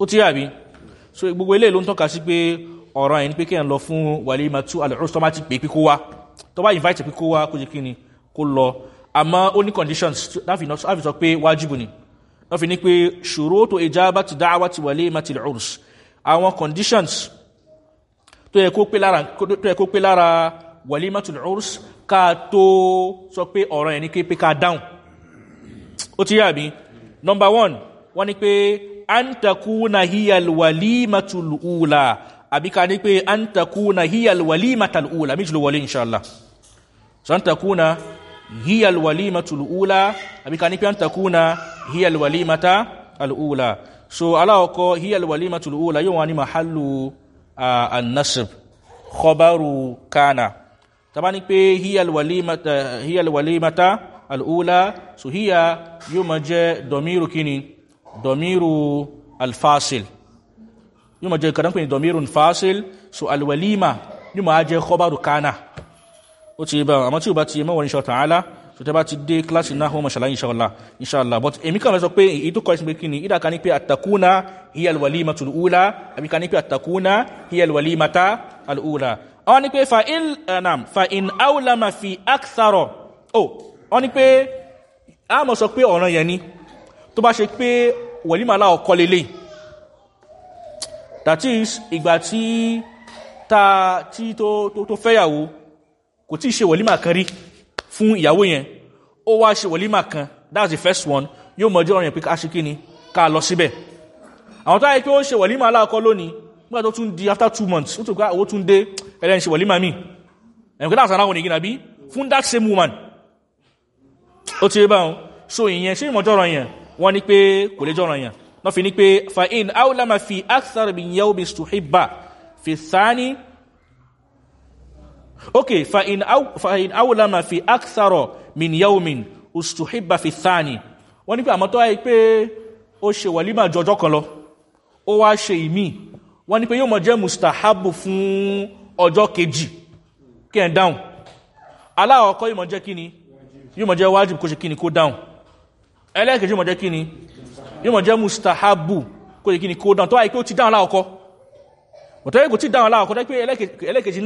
Ó ti yàbí so gbogbo eléyìí ló ń tọ́ka sí pé ọ̀rọ̀ yẹn ni pé kí n lọ fún wàlímà tún alẹ́ tó bá ti pè pé kó wá. Tó bá invite pé kó wá kó ṣe kí ni? Kó lọ. Àmọ́ ó ní conditions láfi sọ pé wájúbù ni. Wọ́n fi ní pé ṣòro tó ìjábá ti dáwà ti wàlé má ti lọ́rùs àwọn conditions tó yẹ kó pé lára wàlé má ti lọ́rùs ká tó sọ pé ọ̀rọ̀ ẹ̀ ní pé ká dáhùn. Ó ti yà bí number one wọ́n ní pé an takuna hiyal wàlí má ti lùúlà àbí ká ní pé an takuna hiyal wàlí má ti lùúlà méjì ló wọlé inṣàlá so an takuna هي الوليمة الأولى أبي كان يبين تكون هي الوليمة الأولى so aláwọ̀kọ́ هي الوليمة الأولى yóò wá ní mahallu النصب خبر كان tàbá ní pé هي الوليمة هي الوليمة الأولى so هي yóò ma jẹ́ dọ̀míru kíni domiru alfasil. Yóò máa jẹ́ ìkàdán pé ní domiru alfasil. So alwalima yóò máa jẹ́ khabaru kana. Ó ti bá àmọ́ tí ó bá ti mọ́ wọn insha ta'ala so tẹ́ bá ti dé kíláàsì náà wọ́n máa ṣàlàyé insha Allah insha Allah. But èmi kàn fẹ́ sọ pé èyí tó kọ́ ẹ̀sìn pé kí ni ìdá kan ní pé àtàkùnà hiya alwalimatu alula àbí kan ní pé àtàkùnà hiya alwalimata alula. Wọ́n ní pé fa in eh, nam fa in awlama fi aktharo oh wọ́n ní a mọ̀ sọ pé ọ̀ràn yẹn ni. Tó bá ṣe pé wàlímà aláwọ̀ kọ́ that is ìgbà tí ta tí tó tó fẹ́yàwó kò tí ṣe wọ̀límà kan rí fún ìyàwó yẹn. Ó wá ṣe wọ̀límà kan that's the first one. Yóò mọ̀ ọjọ́ ọ̀rìn pé ká ṣe kí ni ká lọ síbẹ̀. Àwọn tó yẹ pé ó ṣe wọ̀límà aláàkọ́ lónìí nígbà tó tún di after two months ó tún ká owó tún dé ẹlẹ́ni ṣe wọ̀límà míì ẹ̀mí that's around again àbí fún that same woman. Ó ti rí báwọn so ìyẹn ṣé ìmọ̀jọ́ ọ̀rọ̀ yẹn wọ́n ní pé kò lè jọ̀rọ̀ yẹn. Wọ́n fi ní pé fa in awlama fi akthar bin yawmi stuhibba fi thani okay fa in aw fa in awlama fi akthara min yawmin ustuhibba fi thani. Wọ́n ní pé àmọ́ tó wáyé pé ó ṣe wàlímà jọjọ́ kan lọ ó wá ṣe ìmí. Wọ́n ní pé yóò mọ̀ jẹ́ mustahabu fún ọjọ́ kejì. Kí ẹ̀ dáhùn? Aláwọ̀kọ́ yóò mọ̀ jẹ́ kíni yóò mọ̀ jẹ́ wájib kó ṣe kíni kó dáhùn ẹlẹ́ẹ̀kejì yóò mọ̀ jẹ́ kíni? Yóò mọ̀ jẹ́ mustahabu. Kó ṣe kíni kó dáhùn tó wáyé pé ó ti dáhùn aláwọ̀kọ́ ọ̀tọ́ kò tí dáhùn aláwọ̀kọ́ tó pé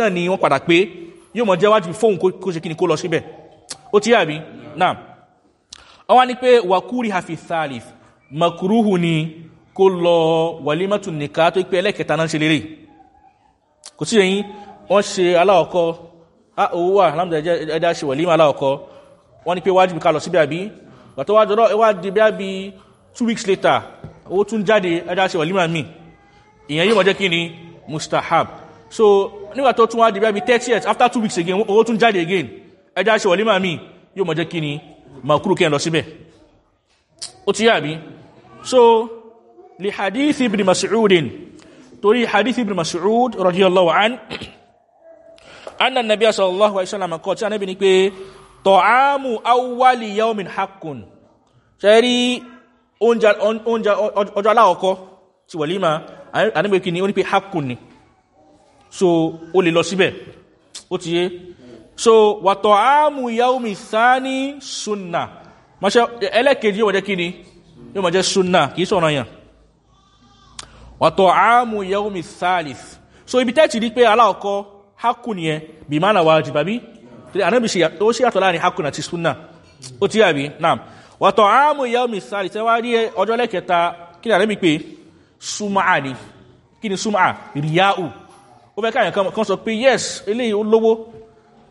náà ni wọ́n padà pé yóò mọ̀ jẹ́ wájib fóun kó ṣe kíni kó lọ síbẹ̀. Ó ti yàbí náà wọ́n ní pé wàkúrì hafi thalith. Makuruhu ni kó lọ wàlímọ́tù nìka tó pé ẹlẹ́kẹta náà ṣe lérè kò sí ẹ̀yìn wọ́n ṣe aláwọ̀kọ́. Owó wà ẹ̀dá ṣe wàlímọ́ aláwọ̀kọ́. Wọ́n ní pé wájú ká lọ síbẹ̀ àbí gbàtọ́ wá jọrọ ẹwà di bí i two weeks later owó tún jáde ẹ̀dá ṣe wàlímọ́ mi. Ìyẹn yóò mọ̀ jẹ́ kí ni? Mustahab. So nígbà tó tún wá di bí i thirty years after two weeks again owó tún jáde again ẹ̀dá ṣe wàlímọ́ mi. Yóò mọ̀ jẹ́ kí ni? Makuru kẹ́ lọ síbẹ̀. Ó ti yà bí so li hadith ibn mas'udin torí hadith ibn mas'ud radiyallahu an anna nabi sallallahu alaihi wasallam kọ tí a nabi ni pé tọ̀ámù awwali yawmin haqqun. Ṣe rí oúnjẹ ọjọ́ aláwọ̀kọ́ ti wàlímà àníbẹ̀ kí ni ó ní pé haqqun ni. So ó lè lọ síbẹ̀. Ó ti yé. So wà tọ̀ámù yawmi thani sunna. Mọ́ṣẹ́ ẹlẹ́kejì yóò jẹ́ kí ni? Yóò mọ̀ jẹ́ sunna kìí sọ̀rọ̀ yàn wàtọ̀ àmú yẹ́wùmí thalith. So ibi tẹ́tì rí pé aláọ̀kọ́ hakun yẹn bí máa na wájib àbí tí anábi ó ṣe yàtọ̀ láàárín hakun àti sunna ó tí àbí náà wàtọ̀ àmú yẹ́wùmí thalith. Ẹ wá rí ọjọ́ lẹ́kẹta kí ni anábi pé sumaa ni. Kí ni sumaa ríyáù ó fẹ́ káyàn kan sọ pé yes eléyìí ó lówó.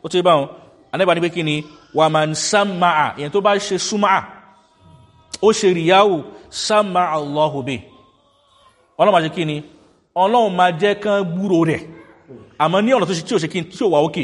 Ó ti bá wọn. Anábi ní pé kí ni? Wà máa ń sámaa èyàn tó bá ṣe sumaa ó ṣe ríyáù sámaa allahu bẹ́ẹ̀ ọlọ́run máa ṣe kí ni? Ọlọ́run máa jẹ́ kán gbúrò rẹ̀. Àmọ́ ní ọ̀nà tó ṣe tí ò ṣe kí tí ò wà òkè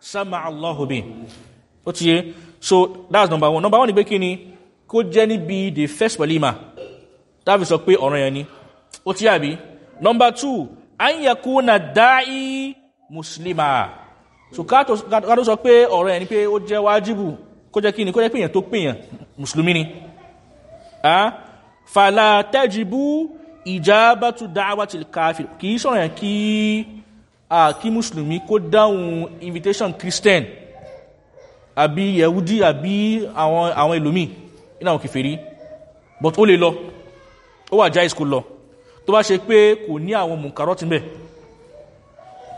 sáàmà allahu bin ó ti yé? So that's number one. Number one ni pé kí ni kó níbi the first walima. Dábì sọ pé ọ̀rọ̀ yẹn ni. Ó ti yàbí number two an yẹ kú na dáì muslima. So ká tó sọ pé ọ̀rọ̀ yẹn ni pé ó jẹ́ wájibù kó jẹ́ kí ni kó jẹ́ pé èèyàn tó pèèyàn musulmi ni. Fàlà tẹ́jìbú ìjábátú dáwàtí káfí kìí sọ̀rọ̀ yẹn kí kí mùsùlùmí kó dáhùn invitation christian àbí yẹ̀wúdí àbí àwọn àwọn ìlúmí iná àwọn but ó lè lọ ó wà jáìs kó lọ. Tó bá ṣe pé kò ní àwọn mùkárọ́ ti bẹ̀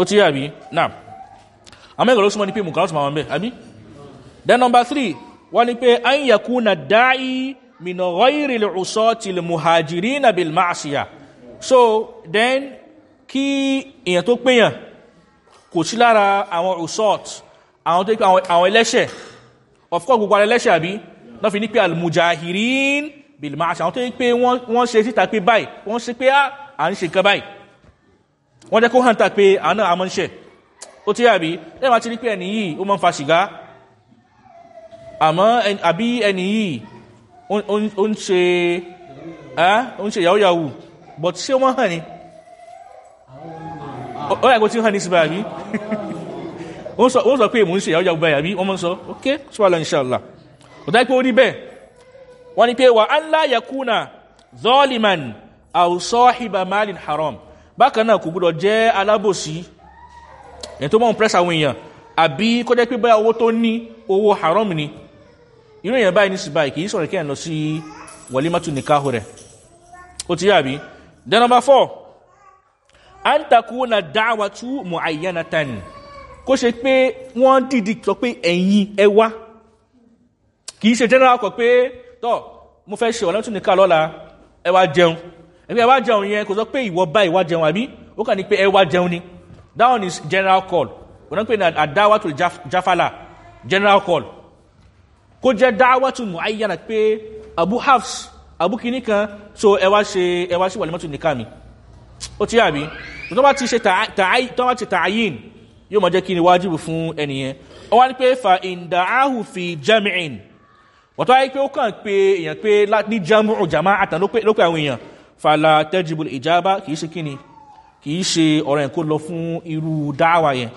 ó ti yàbí náà amẹ́gbẹ̀rẹ̀ ló súnmọ́ ní pé mùkárọ́ ti máa bẹ̀ àbí? Then number three wọ́n ní pé an yakuna dáì min ghayri al-usati al-muhajirin bil ma'siyah so then kí èyàn tó péyàn kò sí lára àwọn usat àwọn tó pé àwọn ẹlẹ́ṣẹ̀. Of course gbogbo ẹlẹ́ṣẹ̀ àbí? Náà fi ní pé al-mujahirin bil ma'siyah àwọn tó pé wọ́n ṣe síta pé báyìí wọ́n ṣe pé à ń ṣe nǹkan báyìí. Wọ́n jẹ́ kó hàn ta pé náà àmọ́ ń ṣẹ̀ ó tí àbí? Lẹ́wọ̀n àti ní pé ẹni yìí ó máa ń fa ṣìgá àmọ́ àbí ẹni yìí ó ń ṣe ó ń ṣe yahoo yahoo but ṣé wọ́n hàn ní ó yàgò tí ó hàn ní síbẹ̀ àbí? Ó sọ pé mò ń ṣe yahoo báyìí àbí? Wọ́n mọ́ sọ ok ṣọ́wọ́lá inṣàlá kò dá pé ó rí bẹ́ẹ̀. Wọ́n ni pé wà á ńlá yakuna zoliman àwùsọ́hìbà malin haram. Bákan náà kò gbúdọ̀ jẹ́ alábòsí. Èyí tó mọ́ ń press àwọn èèyàn àbí kó jẹ́ pé báyà owó tó ní owó haram ni. Irú èèyàn báyìí ní sí báyìí kìí sọ̀rọ̀ kí ẹ̀ lọ sí wàlímátù nìkáhù rẹ̀. Ó ti yàbí then number four an takú na dáwàtú mọ̀ àyánatan kó ṣe pé wọ́n dìdí sọ pé ẹ̀yin ẹ wá. Kìí ṣe general kọ pé tọ́ mo fẹ́ ṣe wàlímátù nìkáhù lọ́la ẹ wá jẹun. Ẹgbẹ́ ẹ wá jẹun yẹn kò sọ pé ìwọ báyìí wá jẹun àbí? Ó kà ní pé ẹ wá jẹun ni. That one is general call. Wọ́n pè ní àdáwàtú jáfàlà general call. Kó jẹ́ dáwàtú mọ̀ ayyana pé abu hafs abu kìíní kan so ẹwà ṣe ẹwà ṣe wàlímọ́tù nìkan mi ó ti yàbí tó bá ti ṣe tààyìn yóò mọ̀ jẹ́ kí ni wájìbù fún ẹniyẹn ó wá ní pé fa ìdáhù fi jami'in wọ́n tó wáyé pé ó kàn pé èèyàn pé ní jamu'u jama àtàn ló pé àwọn èèyàn. Fàlà tẹ́jìbù ìjábá kìí ṣe kíni kìí ṣe ọ̀rọ̀ kó lọ fún irú dáwà yẹn.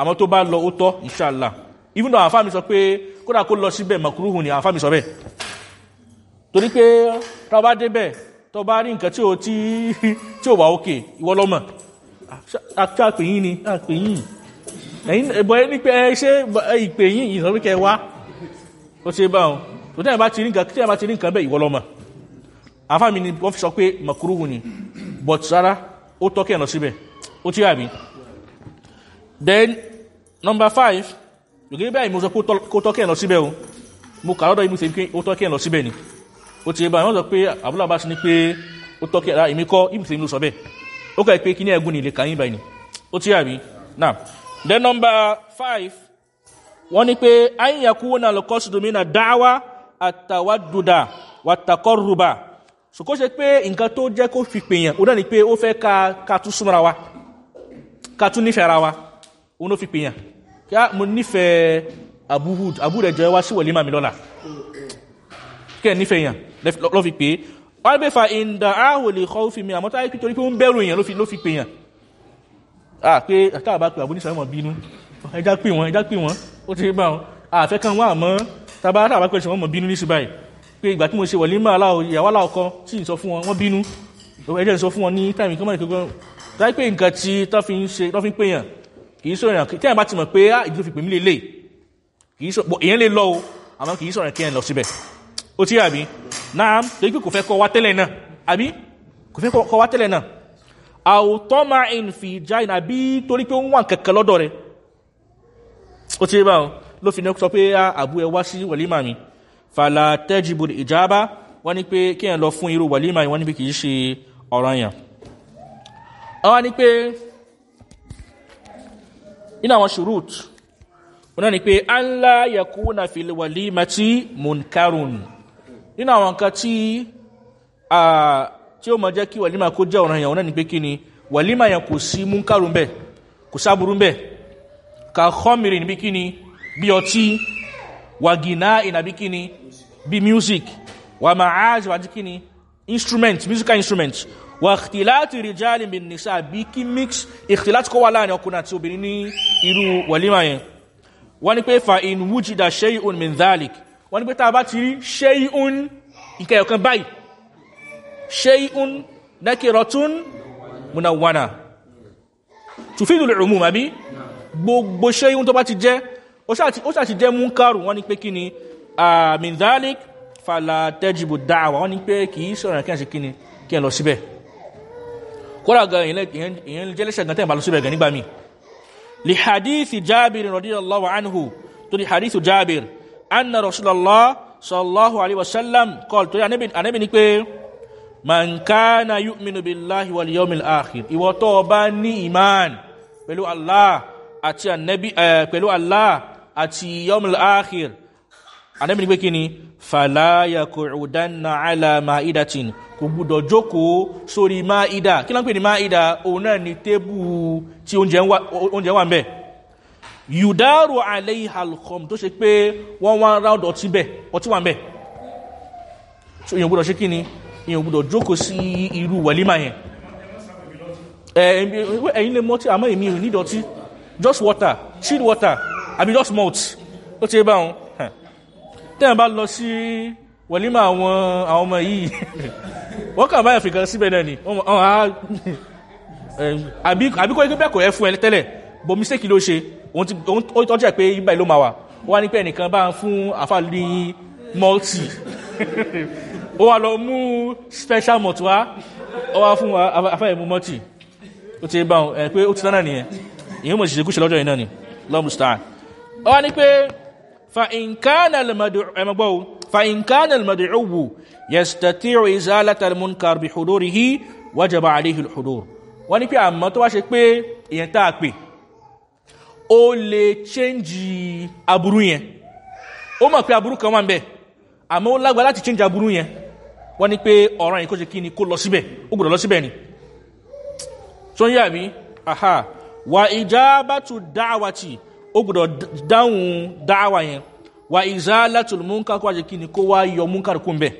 Àmọ́ tó bá lọ ó tọ́ inshallah. Even though àwọn sọ pé kódà kó lọ síbẹ̀ makruhu ni àwọn sọ bẹ́ẹ̀. Torí pé tọ́ bá débẹ̀ tọ́ bá rí nǹkan tí ó tí ó wà òkè ìwọ lọ́mọ̀ àpèyìn ni àpèyìn ẹ̀yìn ẹ̀bọ̀ ní pé ṣé ìpèyìn ìsọ̀ríkẹ wá. Ó ṣe bá wọn. Tó tẹ́ bá ti rí nǹkan bẹ́ ìwọ lọ́mọ̀ àfámi ni wọ́n fi sọ pé makruhu ni. But rárá ó tọ́kẹ́ lọ síbẹ̀. Ó tí àbí then number five. Yògé báyìí mo sọ pé kó tọ́kẹ́ lọ síbẹ̀ o. Mo kà lọ́dọ̀ ìmúṣe pé ó tọ́kẹ́ lọ síbẹ̀ ni ó ti bá wọ́n sọ pé àbúlà bá ti ní pé ó tọ́kẹ́ ra èmi kọ́ ìmúṣe ló sọ bẹ́ẹ̀. Ó kẹ́ pé kí ní ẹgún ní ilé báyìí ó tí àbí now then number five wọ́n ní pé ayíyàkú náà lọ kọ́sùdùmí na dáwà àtàwádùdà wàtàkọ́rùbà so kó ṣe pé nǹkan tó jẹ́ kó fi pèèyàn ó náà ni pé ó fẹ́ ka ka tún súnmọ́ra wa ka tún nífẹ̀ẹ́ ara wa òun ló fi pèèyàn. Kí á mo nífẹ̀ẹ́ abuhud abu rẹ̀ jẹ́ wá sí wọ̀lé màmí lọ́la. Kí ẹ̀ nífẹ̀ẹ́ yàn lọ́ fi pè é wọ́n gbé fa ìndà áhùn lè kọ́ fi mi àmọ́ táyé pé torí pé ó ń bẹ̀rù èèyàn ló fi pèèyàn ah pé káàbá pé àbúní sàmọ̀ bínú. Ẹjá pè wọ́n ẹjá pè wọ́n. Ó ti bá wọn. Àfẹ́ kan wọ́n àmọ́ tàbá tàbá pé ṣe wọ́n mọ̀ bínú ní sí báyìí. Pé ìgbà tí mo ṣe wọ̀lé máa láwọ ìyàwó aláwọ̀ kan tí ì sọ fún wọn wọ́n bínú. Ẹjẹ́ ń sọ fún wọn ní táìmì kan mọ̀lẹ́ gbogbo láì pé nǹkan tí ń ń bá ti mọ̀ pé pè mí kí ó náà lórí pé kò fẹ́ kọ́ wá tẹ́lẹ̀ náà àbí? Kò fẹ́ kọ́ wá tẹ́lẹ̀ náà. Àwòtọ́ máa ń fi já ìnà bí torí pé ó wà kẹ̀kẹ́ lọ́dọ̀ rẹ̀. Ó ti bá wọn ló fi ní sọ pé àbú ẹ wá sí wàlímà mi. Fàlà tẹ́jìbò ìjábá wọ́n ní pé kí ẹ̀ lọ fún irú wàlímà wọ́n ní pé kìí ṣe ọ̀rọ̀ yàn wọ́n ní pé iná àwọn ṣùrùt wọ́n ní an lá yẹkú na fìlì wàlímà tí munkarun nínú àwọn nǹkan tí tí ó mọ̀ jẹ́ kí wàlímà kó jẹ́ ọ̀ràn yàn wọ́n ní pé kí ni wàlímà yẹn kò sí munkarun bẹ́ẹ̀ kò sáburú bẹ́ẹ̀ ka khomiri níbi kíni bí ọtí wà gìnà ìnàbí kíni bí music wà ma'áj wà jí kíni instrument musical instrument. Wà ìtìláti rijali bin nisa bí kí mix ìtìláti kó wà láàárín ọkùnrin àti obìnrin ní irú wàlímà yẹn. Wọ́n ni pé fa in wujida shay'un min dhalik wọ́n ni pé tàbá ti rí shay'un ìkẹyọ̀kan báyìí. Shay'un nakiratun munawwana. Tufidul umum àbí? Gbogbo ihun tó bá ti jẹ́ ó ṣàti jẹ́ múnkàrù wọ́n ní pé kí ni? Àmìndálík fàlà tẹ́jìbò dáàwà wọ́n ní pé kì í sọ̀rọ̀ kí ẹ̀ ṣe kí ni? Kí ẹ lọ síbẹ̀. Kódà gan ìyẹn jẹ́lẹ́ṣẹ̀ gan tẹ́yìn bá lọ síbẹ̀ gan nígbà mi li hadithi jabir radiyallahu anhu. To di hadithu jabir anna rasulallah sallallahu alaihi wasallam kọl to yà anabi ni pé man kana yu'minu billahi wal yawmil akhir. Ìwọ tó bá ní iman pẹ̀lú allah àti ànẹ́bí pẹ̀lú Allah àti yọmul akhir. Ànẹ́bí ni pé kí ni? Fàláyà kò rùdánà àlà ma'idatin. Kò gbúdọ̀ jókòó sórí ma'ida. Kí ló ń pè ní ma'ida? Òun náà ni tébù tí oúnjẹ wà ń bẹ̀ yudaru alayhi alkhom tó ṣe pé wọ́n wá ráùd ọtí bẹ̀ ọtí wà ń bẹ̀ so èyàn gbúdọ̀ ṣe kí ni? Èyàn gbúdọ̀ jókòó sí irú wàlímà yẹn. Ẹ̀yin lè mọ́tí àmọ́ èmi ò nídọ̀tí just water chilled water àbí just malt. Ó ti bá wọn. Tẹ́yàn bá lọ sí wọ̀límọ̀ àwọn àwọn ọmọ yìí wọ́n kà báyà fìkan síbẹ̀ náà ni. Àbí kọ́ ikú bẹ́ẹ̀ kò ẹ fún ẹ tẹ́lẹ̀ bó mistake ló ṣe ó tọ́jú ẹ̀ pé ibà ló máa wà. Ó wá ní pé ẹnìkan bá ń fún àfàlì multi ó wá lọ mú special malt wá. Ó wá fún àfàlì mú multi ó ti bá ẹ pé ó ti tán náà nìyẹn. Ìyẹn mọ̀ ṣiṣẹ́ gúúṣẹ́ lọ́jọ́ iná ni. Lọ́mù star ọ wá ní pé fa'inkan almadu'uwu yastatiru izalata almunkar bi hudurihi wajaba alayhi alhudur. Wọ́n ní pé àmọ́ tó wá ṣe pé èyàn tá a pè ó lè change aburú yẹn. Ó mọ̀ pé aburú kan wà ń bẹ̀ àmọ́ ó láti change aburú yẹn. Wọ́n ní pé ọ̀ràn yìí kó ṣe kí ni kó lọ síbẹ̀ ó gbọ́dọ̀ lọ síbẹ̀ ni. Tó ń yà mí aha. Wa ijabatu da'wati ó gbọ́dọ̀ dáhùn dáwà yẹn. Wa izalatul munkar kó wá ṣe kí ni kó wá yọ munkar kún bẹ̀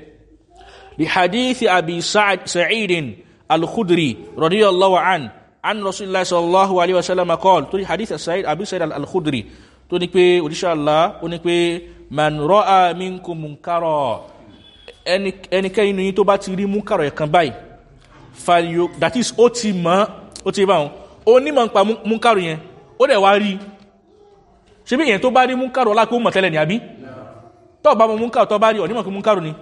li hadithi abi sa'id al-khudri radiyallahu an an rasulillah sallallahu alaihi wasallam qala tó ní hadith sa'id abi sa'id al-khudri tó ní pé òdíṣà allah ó ní pé man ra'a minkum munkara. Ẹnikẹ́ni nínú yín tó bá ti rí munkar ẹ̀ kan báyìí falyo that is ó ti mọ̀ ó ti báwọn ó nímọ̀ nípa munkar yẹn ó dẹ̀ wá rí. Ṣe bí èyàn tó bá rí munkar ọlá pé ó mọ̀ tẹ́lẹ̀ ní àbí? Tó bá mọ̀ tó ọ̀nímọ̀ pé munkar ni.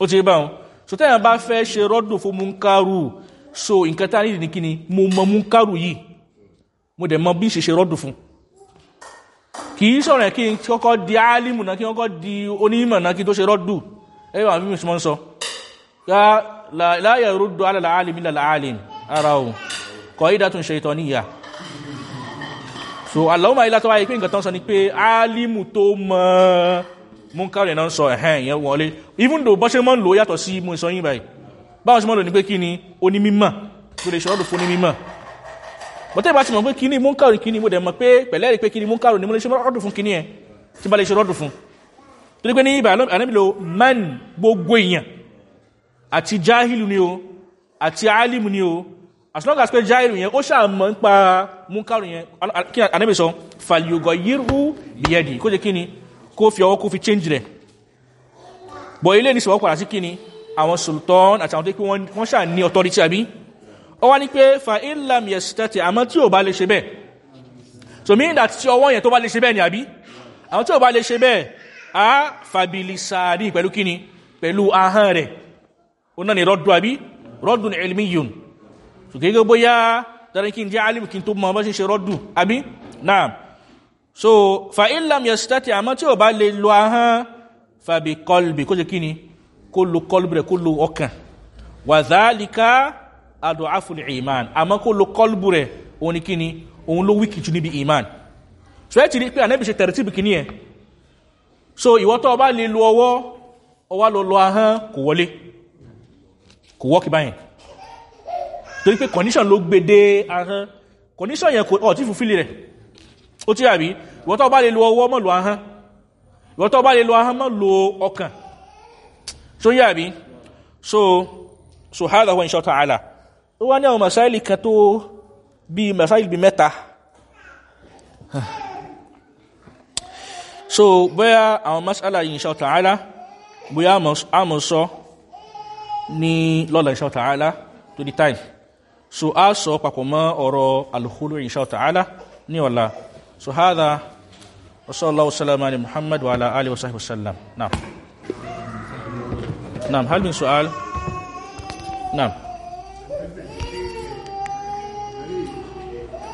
Ó ti báwọn so tẹ́yàn bá fẹ́ ṣe rọ́dùn fún so nǹkan tá nídìí ní kíni? Mo mọ munkaru yìí. Mo dẹ̀ mọ bí ṣe ṣe rọ́dùn fún. Kì í sọ̀rọ̀ kí n kọ́kọ́ di álìmù náà kí kọ́kọ́ di onímọ̀ náà kí tó ṣe rọ́dùn ẹ̀yọ́ àbí mi sọ láyẹ̀ rúdù alàlà álìmì lálà álìm ara o kọ́ ìdá tún ṣe ìtọ́ níyà so aláwọ̀mọ̀ ilá tó wáyé pé nǹkan tán sọ ni pé alimu tó mọ́ múnkàrẹ̀ náà sọ ẹ̀hẹ́n ìyẹn wọlé. Even though bọ́ ṣe mọ́ ń lò yàtọ̀ sí mú ìsọyìn báyìí báwọn ṣe mọ́ lò ní pé kí ni? Onímímọ̀. Tó lè ṣọ́rọ̀dù fún onímímọ̀. Bọ́tẹ́ ìbá ti mọ̀ pé kí ni múnkàrẹ̀ kí ni mo dẹ̀ mọ̀ pé pẹ̀lẹ́rì pé kí ni múnkàrẹ̀ ni mo lè ṣe rọ́dù fún kí ni ẹ̀? Tí bá lè ṣe rọ́dù fún. Torí pé ní ibà ànábìlò man gbogbo èèyàn. Àti jahilu ni o àti alimu ni o. As long as pé jahilu yẹn ó ṣàmọ́ ń pa múnkàrẹ̀ yẹn. Kí ànábì sọ? Fàlìyògọ̀ yírú bìyẹ́dì kó jẹ́ kí ni? Kó fi ọwọ́ kó fi change rẹ̀. Bọ̀ ilé ní sọ̀rọ̀ padà sí kí ni àwọn sultan àti àwọn tó kí wọ́n ṣà ní authority àbí? Ó wá ní pé fa ilam yestati àmọ́ tí ò bá lè ṣe bẹ́ẹ̀. So meaning that tí ọwọ́ yẹn tó bá lè ṣe bẹ́ẹ̀ ni àbí? Àwọn tí ò bá lè ṣe bẹ́ẹ̀ a sáàdì pẹ̀lú kí ni pẹ̀lú ahọ́n rẹ̀. Ó náà ni rọ́dù àbí? Rọ́dù ní ilmi yun so gẹ́gẹ́ bóyá dára kí n jẹ́ alim kí n tó mọ bá ṣe ṣe rọ́dù àbí? Náà so fa ilam yestati àmọ́ tí ò bá lè lo ahọ́n fàbí kọlbì kó jẹ́ kí ni kó lo kọlbì rẹ̀ kó lo ọkàn. Wàzálìká adọ̀ afúnì iman. Àmọ́ kó lo kọlbù rẹ̀ òun ni kí ni? Òun iman. So ẹ ti rí pé ànẹ́bì ṣe tẹ̀rẹ̀ tí bìkì ní ẹ̀ so ìwọ́tọ̀ ọba lè lo ọwọ́ ọwá lọ lọ ahọ́n kò wọlé. Kò wọ́kì báyìí torí pé condition ló gbé dé ahọ́n. Condition yẹn kò ọ̀ tí fùfílì rẹ̀. Ó tí àbí ìwọ́tọ̀ ọba lè lo ọwọ́ mọ́ lo ahọ́n. Ìwọ́tọ̀ ọba lè lo ahọ́n mọ́ lo ọkàn so yà bí so so hádà wọn insha ta'ala ó wá ní àwọn masáìlì kan tó bí masáìlì bí mẹ́ta so bóyá àwọn masala yìí insha ta'ala bóyá àmọ́ sọ ní lọ́la insha ta'ala tó di time so a sọ papọ̀ mọ́ ọ̀rọ̀ alhulu insha ta'ala ní ọ̀la so hádà وصلى الله وسلم على محمد وعلى اله وصحبه وسلم نعم نعم هل من سؤال؟ نعم.